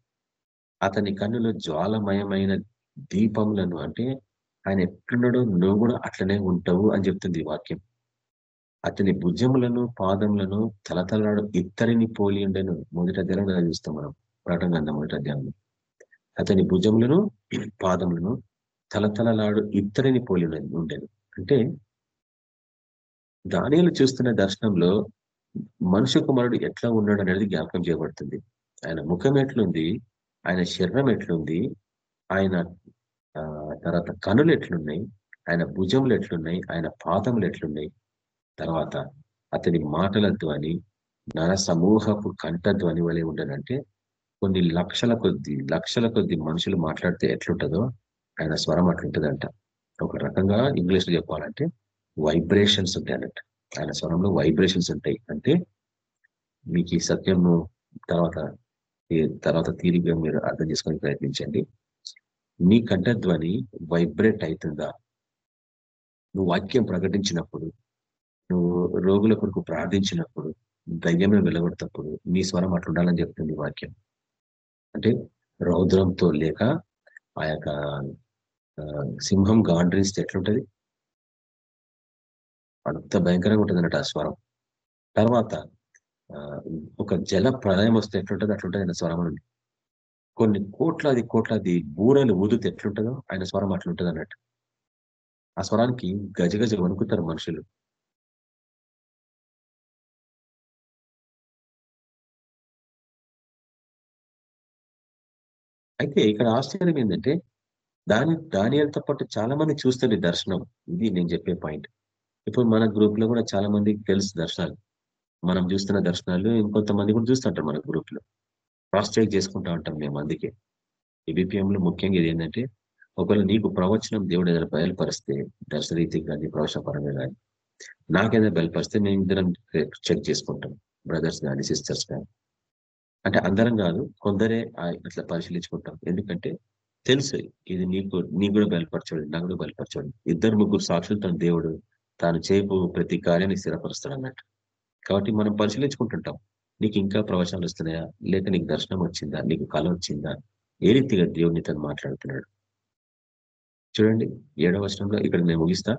అతని కన్నులు జ్వాలమయమైన దీపములను అంటే ఆయన ఎట్లున్నాడో నువ్వు కూడా అట్లనే ఉంటావు అని చెప్తుంది ఈ వాక్యం. అతని భుజములను పాదములను తలతలాడు ఇత్తరిని పోలి ఉండేను. మొదటి అధ్యాయంలో చూస్తాం మనం. ప్రకటన మొదటి అధ్యాయంలో. అతని భుజములను పాదములను తలతలలాడు ఇత్తడిని పోలి ఉండేది అంటే దానిలు చూస్తున్న దర్శనంలో మనుషు కుమారుడు ఎట్లా ఉన్నాడు అనేది జ్ఞాపకం చేయబడుతుంది. ఆయన ముఖం ఎట్లుంది? ఆయన శరీరం ఎట్లుంది? ఆయన తర్వాత కనులు ఎట్లున్నాయి? ఆయన భుజములు ఎట్లున్నాయి? ఆయన పాదములు ఎట్లున్నాయి? తర్వాత అతని మాటల ధ్వని నర సమూహపు కంఠధ్వని వలె ఉండనంటే కొన్ని లక్షల కొద్ది లక్షల కొద్ది మనుషులు మాట్లాడితే ఎట్లుంటుందో ఆయన స్వరం అట్లుంటుందంట. ఒక రకంగా ఇంగ్లీష్లో చెప్పాలంటే వైబ్రేషన్స్ ఉంటాయి అన్నట్టు ఆయన స్వరంలో వైబ్రేషన్స్ ఉంటాయి. అంటే మీకు ఈ సత్యము తర్వాత తర్వాత తీరిగ్గా మీరు అర్థం చేసుకొని ప్రయత్నించండి. నీ కంఠధ్వని వైబ్రేట్ అవుతుందా? నువ్వు వాక్యం ప్రకటించినప్పుడు నువ్వు రోగుల కొరకు ప్రార్థించినప్పుడు దయ్యమే వెలగొడతప్పుడు నీ స్వరం అట్లా ఉండాలని చెప్తుంది వాక్యం. అంటే రౌద్రంతో లేక ఆ యొక్క సింహం గాండ్రీస్తే ఎట్లుంటది? అంత భయంకరంగా ఉంటుంది అన్నట్టు ఆ స్వరం. తర్వాత ఒక జల ప్రళయం వస్తే ఎట్లుంటుంది? అట్లుంటుంది ఆయన స్వరం నుండి కొన్ని కోట్లాది కోట్లాది బూరలు ఊదితే ఎట్లుంటుందో ఆయన స్వరం అట్లుంటుంది అన్నట్టు ఆ స్వరానికి గజగజ వణుకుతారు మనుషులు. అయితే ఇక్కడ ఆశ్చర్యం ఏంటంటే దాని దానియాలతో పాటు చాలా మంది చూస్తుంది దర్శనం. ఇది నేను చెప్పే పాయింట్. ఇప్పుడు మన గ్రూప్లో కూడా చాలా మందికి తెలుసు దర్శనాలు. మనం చూస్తున్న దర్శనాలు ఇంకొంతమంది కూడా చూస్తుంటారు మన గ్రూప్లో క్రాస్ చెక్ చేసుకుంటా ఉంటాం మేము అందుకే. లో ముఖ్యంగా ఇది ఏంటంటే ఒకవేళ నీకు ప్రవచనం దేవుడు ఏదైనా బయలుపరిస్తే దర్శనరీతికి కానీ ప్రవచనపరంగా కానీ నాకేదైనా బయలుపరిస్తే మేము ఇద్దరం చెక్ చేసుకుంటాం. బ్రదర్స్ కానీ సిస్టర్స్ కానీ. అంటే అందరం కాదు కొందరే ఇట్లా పరిశీలించుకుంటాం. ఎందుకంటే తెలుసు ఇది నీకు నీకు కూడా బయలుపరచాడు నాకు కూడా బయలుపరచాడు ఇద్దరు ముగ్గురు తన దేవుడు తాను చేపు ప్రతి కార్యాన్ని స్థిరపరుస్తాడు అన్నట్టు కాబట్టి మనం పరిశీలించుకుంటుంటాం. నీకు ఇంకా ప్రవచనాలు వస్తున్నాయా? లేక నీకు దర్శనం వచ్చిందా? నీకు కళ వచ్చిందా? ఏ రీతిగా దేవుడిని తను మాట్లాడుతున్నాడు? చూడండి ఏడవ వచనంలో ఇక్కడ నేను ముగిస్తా.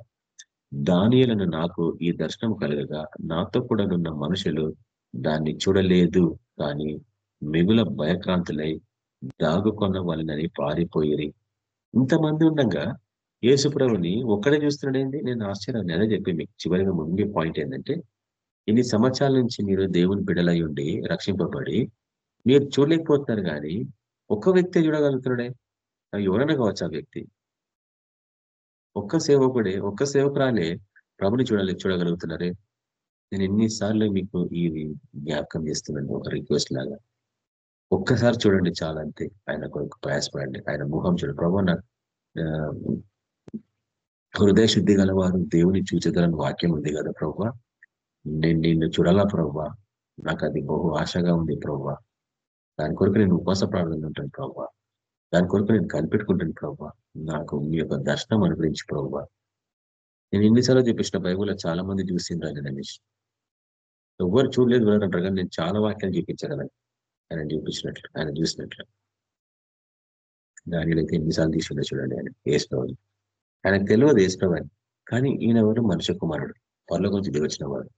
దానియలను నాకు ఈ దర్శనం కలగగా నాతో కూడా ఉన్న మనుషులు దాన్ని చూడలేదు. కానీ మిగుల భయక్రాంతులై దాగుకొన్న వాళ్ళని పారిపోయిరి. ఇంతమంది ఉండగా యేసుప్రభుని ఒక్కడే చూస్తున్నాడేంది నేను ఆశ్చర్యాన్ని అదే చెప్పి మీకు చివరిగా ముందు పాయింట్ ఏంటంటే ఇన్ని సంవత్సరాల నుంచి మీరు దేవుని బిడలై ఉండి రక్షింపబడి మీరు చూడలేకపోతున్నారు కానీ ఒక్క వ్యక్తి చూడగలుగుతున్నాడే? ఎవరైనా కావచ్చు ఆ వ్యక్తి. ఒక్క సేవకుడే ఒక్క సేవకురాలే ప్రభుని చూడలే చూడగలుగుతున్నారే? నేను ఎన్నిసార్లు మీకు ఈ జ్ఞాపకం చేస్తున్నాను ఒక రిక్వెస్ట్ లాగా. ఒక్కసారి చూడండి చాలా అంతే ఆయన కొరకు ప్రయాసపడండి. ఆయన ముఖం చూడండి. ప్రభు నా హృదయ శుద్ధి గలవారు దేవుని చూచగలని వాక్యం ఉంది కదా ప్రభు. నేను నిన్ను చూడాలా ప్రభు? నాకు అది బహు ఆశగా ఉంది ప్రభు. దాని కొరకు నేను ఉపవాస ప్రార్థన ఉంటాను ప్రభు. దాని కొరకు నేను కనిపెట్టుకుంటాను ప్రభు. నాకు మీ యొక్క దర్శనం అనుగ్రహించి ప్రభు. నేను ఎన్నిసార్లు చూపించిన బైబుల్లో చాలా మంది చూసింది అని రమేష్. ఎవరు చూడలేదు బ్రదర్ కానీ నేను చాలా వాక్యాలు చూపించాను ఆయన చూపించినట్లు ఆయన చూసినట్లు. దాని అయితే ఎన్నిసార్లు తీసుకుంటే చూడండి ఆయన వేసుకోవాలి ఆయనకు తెలియదు వేసుకోవాలి కానీ ఈయన ఎవరు? మనుష్య కుమారుడు. పనుల గురించి దిగొచ్చిన వాడు.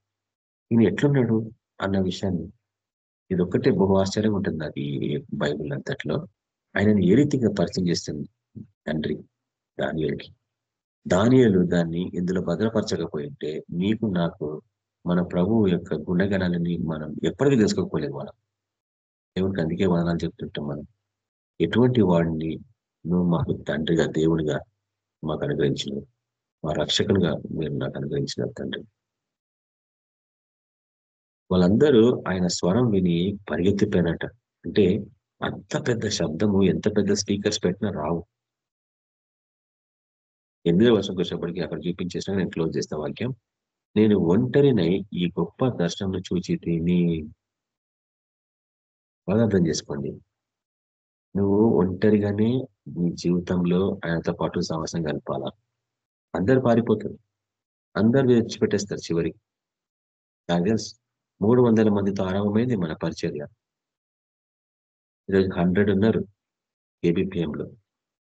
ఈయన ఎట్లున్నాడు అన్న విషయాన్ని ఇది ఒక్కటే బహు ఆశ్చర్యం ఉంటుంది నాకు ఈ బైబుల్ అంతట్లో. ఆయనను ఏ రీతిగా పరిచయం చేస్తుంది తండ్రి దానియలకి? దానియలు దాన్ని ఇందులో భద్రపరచకపోయి ఉంటే నీకు నాకు మన ప్రభువు యొక్క గుణగణాలని మనం ఎప్పటికీ తెలుసుకోకపోలేదు మనం. దేవుడికి అందుకే వదనాలు చెప్తుంటాం మనం. ఎటువంటి వాడిని నువ్వు మాకు తండ్రిగా దేవుడిగా మాకు అనుగ్రహించిన మా రక్షకునిగా మీరు నాకు అనుగ్రహించిన తండ్రి. వాళ్ళందరూ ఆయన స్వరం విని పరిగెత్తిపోయినట. అంటే అంత పెద్ద శబ్దము ఎంత పెద్ద స్పీకర్స్ పెట్టినా రావు. ఎనిమిదో వర్షం వచ్చేప్పటికి అక్కడ చూపించేసిన నేను క్లోజ్ చేస్తా వాక్యం. నేను ఒంటరినై ఈ గొప్ప దర్శనం చూచి తిని బాగా అర్థం చేసుకోండి. నువ్వు ఒంటరిగానే నీ జీవితంలో ఆయనతో పాటు సాహసం కలపాలా అందరు పారిపోతారు. అందరు విడిచిపెట్టేస్తారు చివరికి. నాకు తెలుసు మూడు వందల మందితో ఆరంభమైంది మన పరిచర్య. ఈరోజు హండ్రెడ్ ఉన్నారు ఏబిపిఎంలో.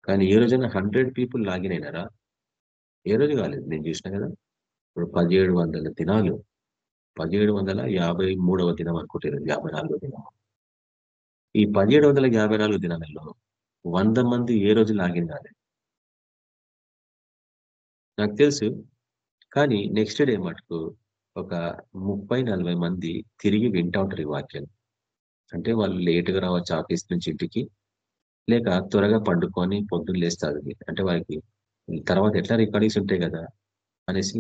కానీ ఏ రోజైనా హండ్రెడ్ పీపుల్ లాగిన్ అయినారా? ఏ రోజు కాలేదు నేను చూసిన కదా. ఇప్పుడు పదిహేడు వందల దినాలు పదిహేడు వందల యాభై మూడవ దినం అనుకుంటారు యాభై నాలుగో దినం ఈ పదిహేడు వందల యాభై నాలుగు దినాలలో వంద మంది ఏ రోజు లాగింది కాలేదు నాకు తెలుసు కానీ నెక్స్ట్ డే మటుకు ఒక ముప్పై నలభై మంది తిరిగి వింటా ఉంటారు ఈ వాక్యాలు. అంటే వాళ్ళు లేటుగా రావచ్చు ఆఫీస్ నుంచి ఇంటికి లేక త్వరగా పండుకొని పొద్దున్న లేస్తారు అంటే వాళ్ళకి తర్వాత ఎట్లా రికార్డింగ్స్ ఉంటాయి కదా అనేసి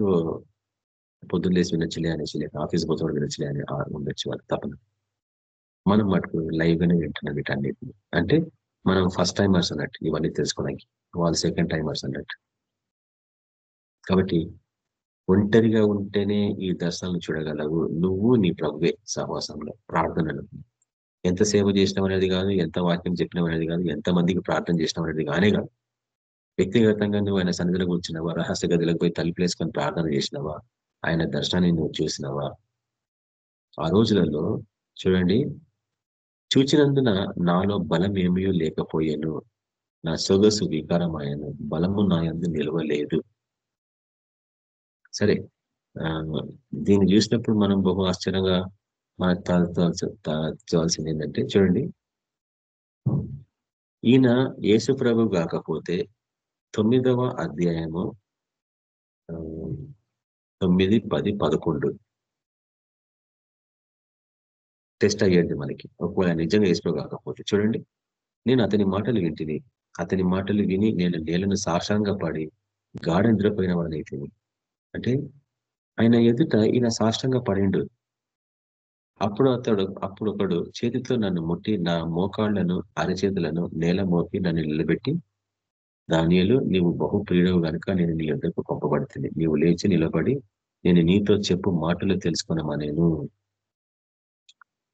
పొద్దున్న లేసి వినొచ్చులే అనేసి లేక ఆఫీస్ పోతే వినొచ్చులే అని ఉండొచ్చు వాళ్ళకి తపన. మనం మటుకు లైవ్గానే వింటున్నాం వీటన్నిటిని అంటే మనం ఫస్ట్ టైమర్స్ అన్నట్టు ఇవన్నీ తెలుసుకోవడానికి వాళ్ళు సెకండ్ టైమర్స్ అన్నట్టు. కాబట్టి ఒంటరిగా ఉంటేనే ఈ దర్శనాలను చూడగలవు. నువ్వు నీ ప్రభువే సహవాసంలో ప్రార్థనలు. ఎంత సేవ చేసినాం అనేది కాదు ఎంత వాక్యం చెప్పినాం అనేది కాదు ఎంత మందికి ప్రార్థన చేసినాం అనేది కానే కాదు. వ్యక్తిగతంగా నువ్వు ఆయన సన్నిధిలో కూర్చున్నావా రహస్య గదిలోకి పోయి తలుపులేసుకొని ప్రార్థన చేసినావా ఆయన దర్శనాన్ని నువ్వు చూసినావా? ఆ రోజులలో చూడండి చూచినందున నాలో బలం ఏమీ లేకపోయాను. నా సొగసు వికారమాయను. బలము నా ఎందు నిలవలేదు. సరే దీన్ని చూసినప్పుడు మనం బహు ఆశ్చర్యంగా మనకు తలచాల్సింది ఏంటంటే చూడండి. ఈయన యేసు ప్రభు కాకపోతే తొమ్మిదవ అధ్యాయము తొమ్మిది పది పదకొండు. టెస్ట్ అయ్యేది మనకి. ఒకవేళ నిజంగా యేసు కాకపోతే. చూడండి నేను అతని మాటలు వింటిని. అతని మాటలు విని నేను నేలను సాక్షంగా పడి గాఢ నిద్రపోయిన వాడినైతే అంటే ఆయన ఎదుట ఈయన సాష్టంగా పడిండు. అప్పుడు అతడు అప్పుడు ఒకడు చేతితో నన్ను ముట్టి నా మోకాళ్ళను అరచేతులను నేల మోపి నన్ను నిలబెట్టి దానియలు నీవు బహు ప్రియుడవు గనుక నేను నీ యొక్కకు పంపబడుతుంది. నీవు లేచి నిలబడి నేను నీతో చెప్పు మాటలు తెలుసుకున్నామనేను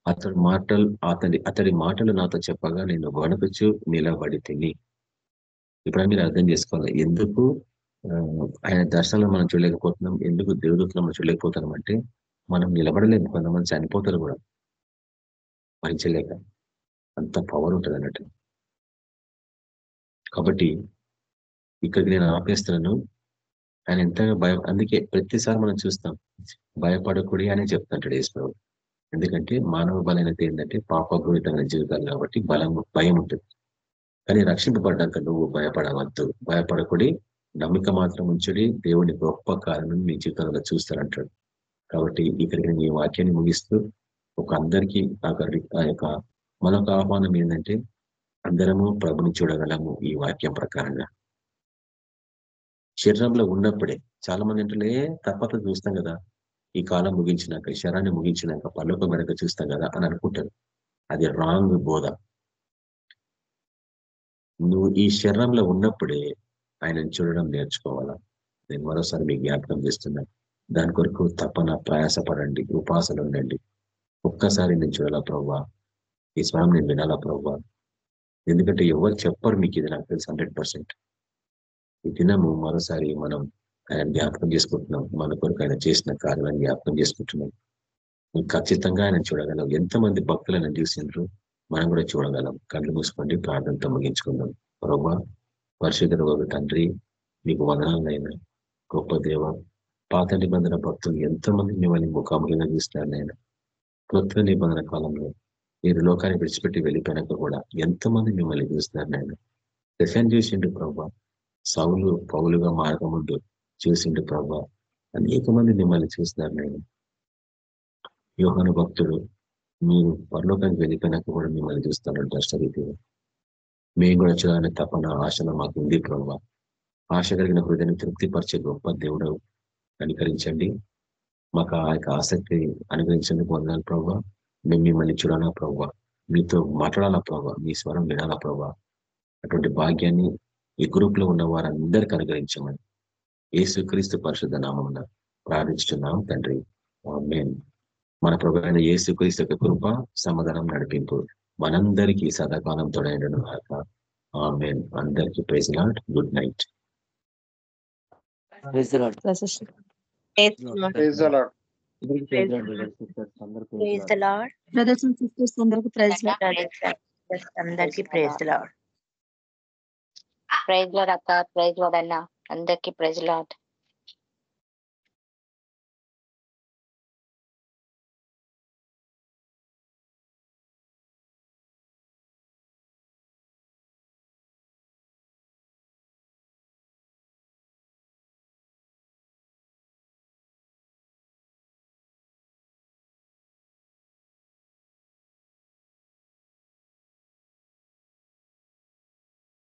అతడి మాటలు అతడి అతడి మాటలు నాతో చెప్పగా నేను వణుకుచు నిలబడి తిని. ఇప్పుడు మీరు అర్థం చేసుకోవాలి. ఎందుకు ఆయన దర్శనంలో మనం చూడలేకపోతున్నాం ఎందుకు దేవదూతలు మనం చూడలేకపోతున్నాం అంటే మనం నిలబడలేము. కొంతమంది చనిపోతారు కూడా. భరించలేక అంత పవర్ ఉంటుంది అన్నట్టు. కాబట్టి ఇక్కడికి నేను ఆపేస్తున్నాను. ఆయన ఎంతగా భయం అందుకే ప్రతిసారి మనం చూస్తాం. భయపడకూడి అని చెప్తుంటాడు ఈశ్వరుడు ఎందుకంటే మానవ బలైనది ఏంటంటే పాపపూరితమైన జీవితాలు కాబట్టి బలం భయం ఉంటుంది. కానీ రక్షింపబడ్డాక నువ్వు భయపడవద్దు. భయపడకుడి నమ్మిక మాత్రం ఉంచుడి దేవుని గొప్ప కారణం మీ జీవితంలో చూస్తారంటాడు కాబట్టి ఇక్కడికి నేను ఈ వాక్యాన్ని ముగిస్తూ ఒక అందరికీ ఆ యొక్క మరొక ఆహ్వానం ఏంటంటే అందరము ప్రభుని చూడగలము ఈ వాక్యం ప్రకారంగా. శరీరంలో ఉన్నప్పుడే చాలా మంది అంటే తప్పక చూస్తాం కదా. ఈ కాలం ముగించినాక ఈ శరాన్ని ముగించినాక పల్లొక మెడక చూస్తాం కదా అని అనుకుంటారు. అది రాంగ్ బోధ. నువ్వు ఈ శరీరంలో ఉన్నప్పుడే ఆయనను చూడడం నేర్చుకోవాలా? నేను మరోసారి మీకు జ్ఞాపకం చేస్తున్నాను దాని కొరకు తప్పన ప్రయాసపడండి ఉపాసలు ఉండండి. ఒక్కసారి నేను చూడాలా ప్రవ్వా? ఈ స్వరం నేను వినాలా ప్రవ్వా? ఎందుకంటే ఎవరు చెప్పరు మీకు ఇది నాకు తెలుసు హండ్రెడ్ పర్సెంట్. ఈ దినము మరోసారి మనం ఆయన జ్ఞాపకం చేసుకుంటున్నాం. మన కొరకు ఆయన చేసిన కార్యాలను జ్ఞాపకం చేసుకుంటున్నాం. ఖచ్చితంగా ఆయన చూడగలం. ఎంతమంది ఆయన చూసిండ్రు మనం కూడా చూడగలం. కళ్ళు మూసుకోండి ప్రార్థనతో ముగించుకుందాం. ప్రభా పరిశుద్ధ ఒక తండ్రి మీకు వదనాలైనా గొప్ప దేవ పాత నిబంధన భక్తులు ఎంతమంది మిమ్మల్ని ముఖాముఖిగా చూస్తున్నారు నేను కొత్త నిబంధన కాలంలో మీరు లోకాన్ని విడిచిపెట్టి వెళ్ళిపోయినాక కూడా ఎంతమంది మిమ్మల్ని చూస్తున్నారు నేను డిఫెండ్ చేసిండు ప్రభా సౌలు పౌలుగా మార్గముందు చూసిండు ప్రభా. అనేక మంది మిమ్మల్ని చూస్తున్నారు నేను యోహను భక్తుడు మీరు పరలోకానికి వెళ్ళిపోయినాక కూడా మిమ్మల్ని చూస్తాను దర్శరీతిగా మేము కూడా చూడాలని తపన ఆశలో మాకు ఉంది ప్రభావ ఆశ కలిగిన హృదయాన్ని తృప్తిపరిచే గొప్ప దేవుడు అనుకరించండి. మాకు ఆ యొక్క ఆసక్తి అనుగ్రహించేందుకు వందాలి ప్రభావ మేము మిమ్మల్ని చూడాలా ప్రభావ మీతో మాట్లాడాలా ప్రభావ మీ స్వరం వినాలా ప్రభావ అటువంటి భాగ్యాన్ని ఈ గ్రూప్లో ఉన్న వారందరికీ అనుగ్రహించమని. ఏసుక్రీస్తు పరిశుద్ధ నామం ప్రార్థించుతున్నాం తండ్రి ఆమేన్ మన ప్రభు అయిన యేసుక్రీస్తు యొక్క కృప సమాధానం నడిపింపు మనందరికీ సదాకాలం తోడైనను కాక ఆమెన్ అందరికీ praise lord good night praise the the Lord. Lord brothers and sisters అందరికి ప్రైజ్ అందరికి praise the lord praise lord అక్క ప్రైజ్ లార్డ్ అన్న అందరికీ ప్రజలాట్.